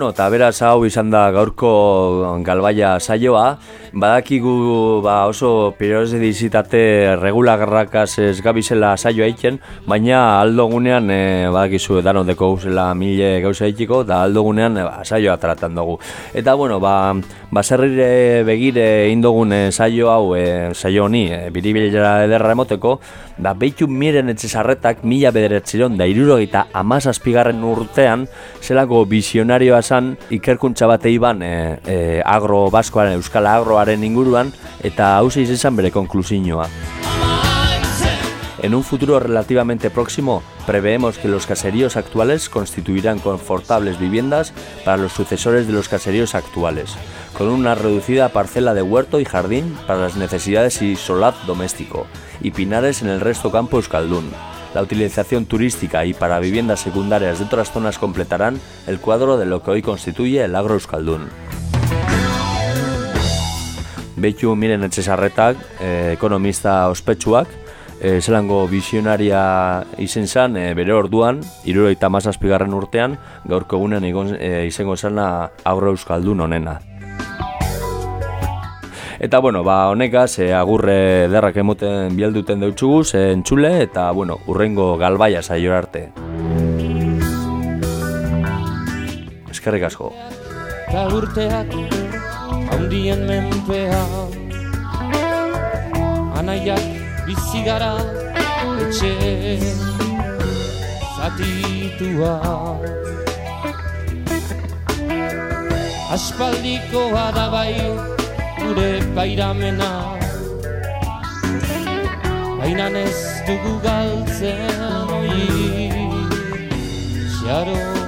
Bueno, eta beraz hau izan da gaurko galbaia saioa. Badakigu ba, oso periodizitate regulagarrakaz ez gabizela saioa egiten, baina aldo gunean e, badakizu edano deko gauzela mile gauza egiteko, eta aldo gunean e, ba, saioa tratan dugu. Eta bueno, ba, baserrire begire indogun e, saio hau, e, saio honi, e, biribilera ederra emoteko, da behitu miren etxezarretak mila bederetziron da irurogeita amazazpigarren urtean zelako visionarioa zan ikerkuntza bat eiban e, e, agro baskoaren, euskal inguruan eta izan bere konklusioa. En un futuro relativamente próximo, preveemos que los caseríos actuales constituirán confortables viviendas para los sucesores de los caseríos actuales, con una reducida parcela de huerto y jardín para las necesidades y solar doméstico, y pinares en el resto campo euskaldún. La utilización turística y para viviendas secundarias de otras zonas completarán el cuadro de lo que hoy constituye el agro euskaldún. Beitu miren etxesarretak, eh, ekonomista ospetsuak, eh, zelango visionaria izen zan, eh, bere orduan, irurogeita mazazpigarren urtean, gaurko egunen eh, izango zana agro euskaldun honena. Eta bueno, ba honekaz e, agurre derrak emoten bialduten deutsugu, ze entzule eta bueno, urrengo galbaia saio arte. Eskerrik asko. eta urteak haundien menpea Anaiak bizi gara etxe zatitua. Aspaldikoa da bai gure pairamena Baina ez dugu galtzen oi Xaropena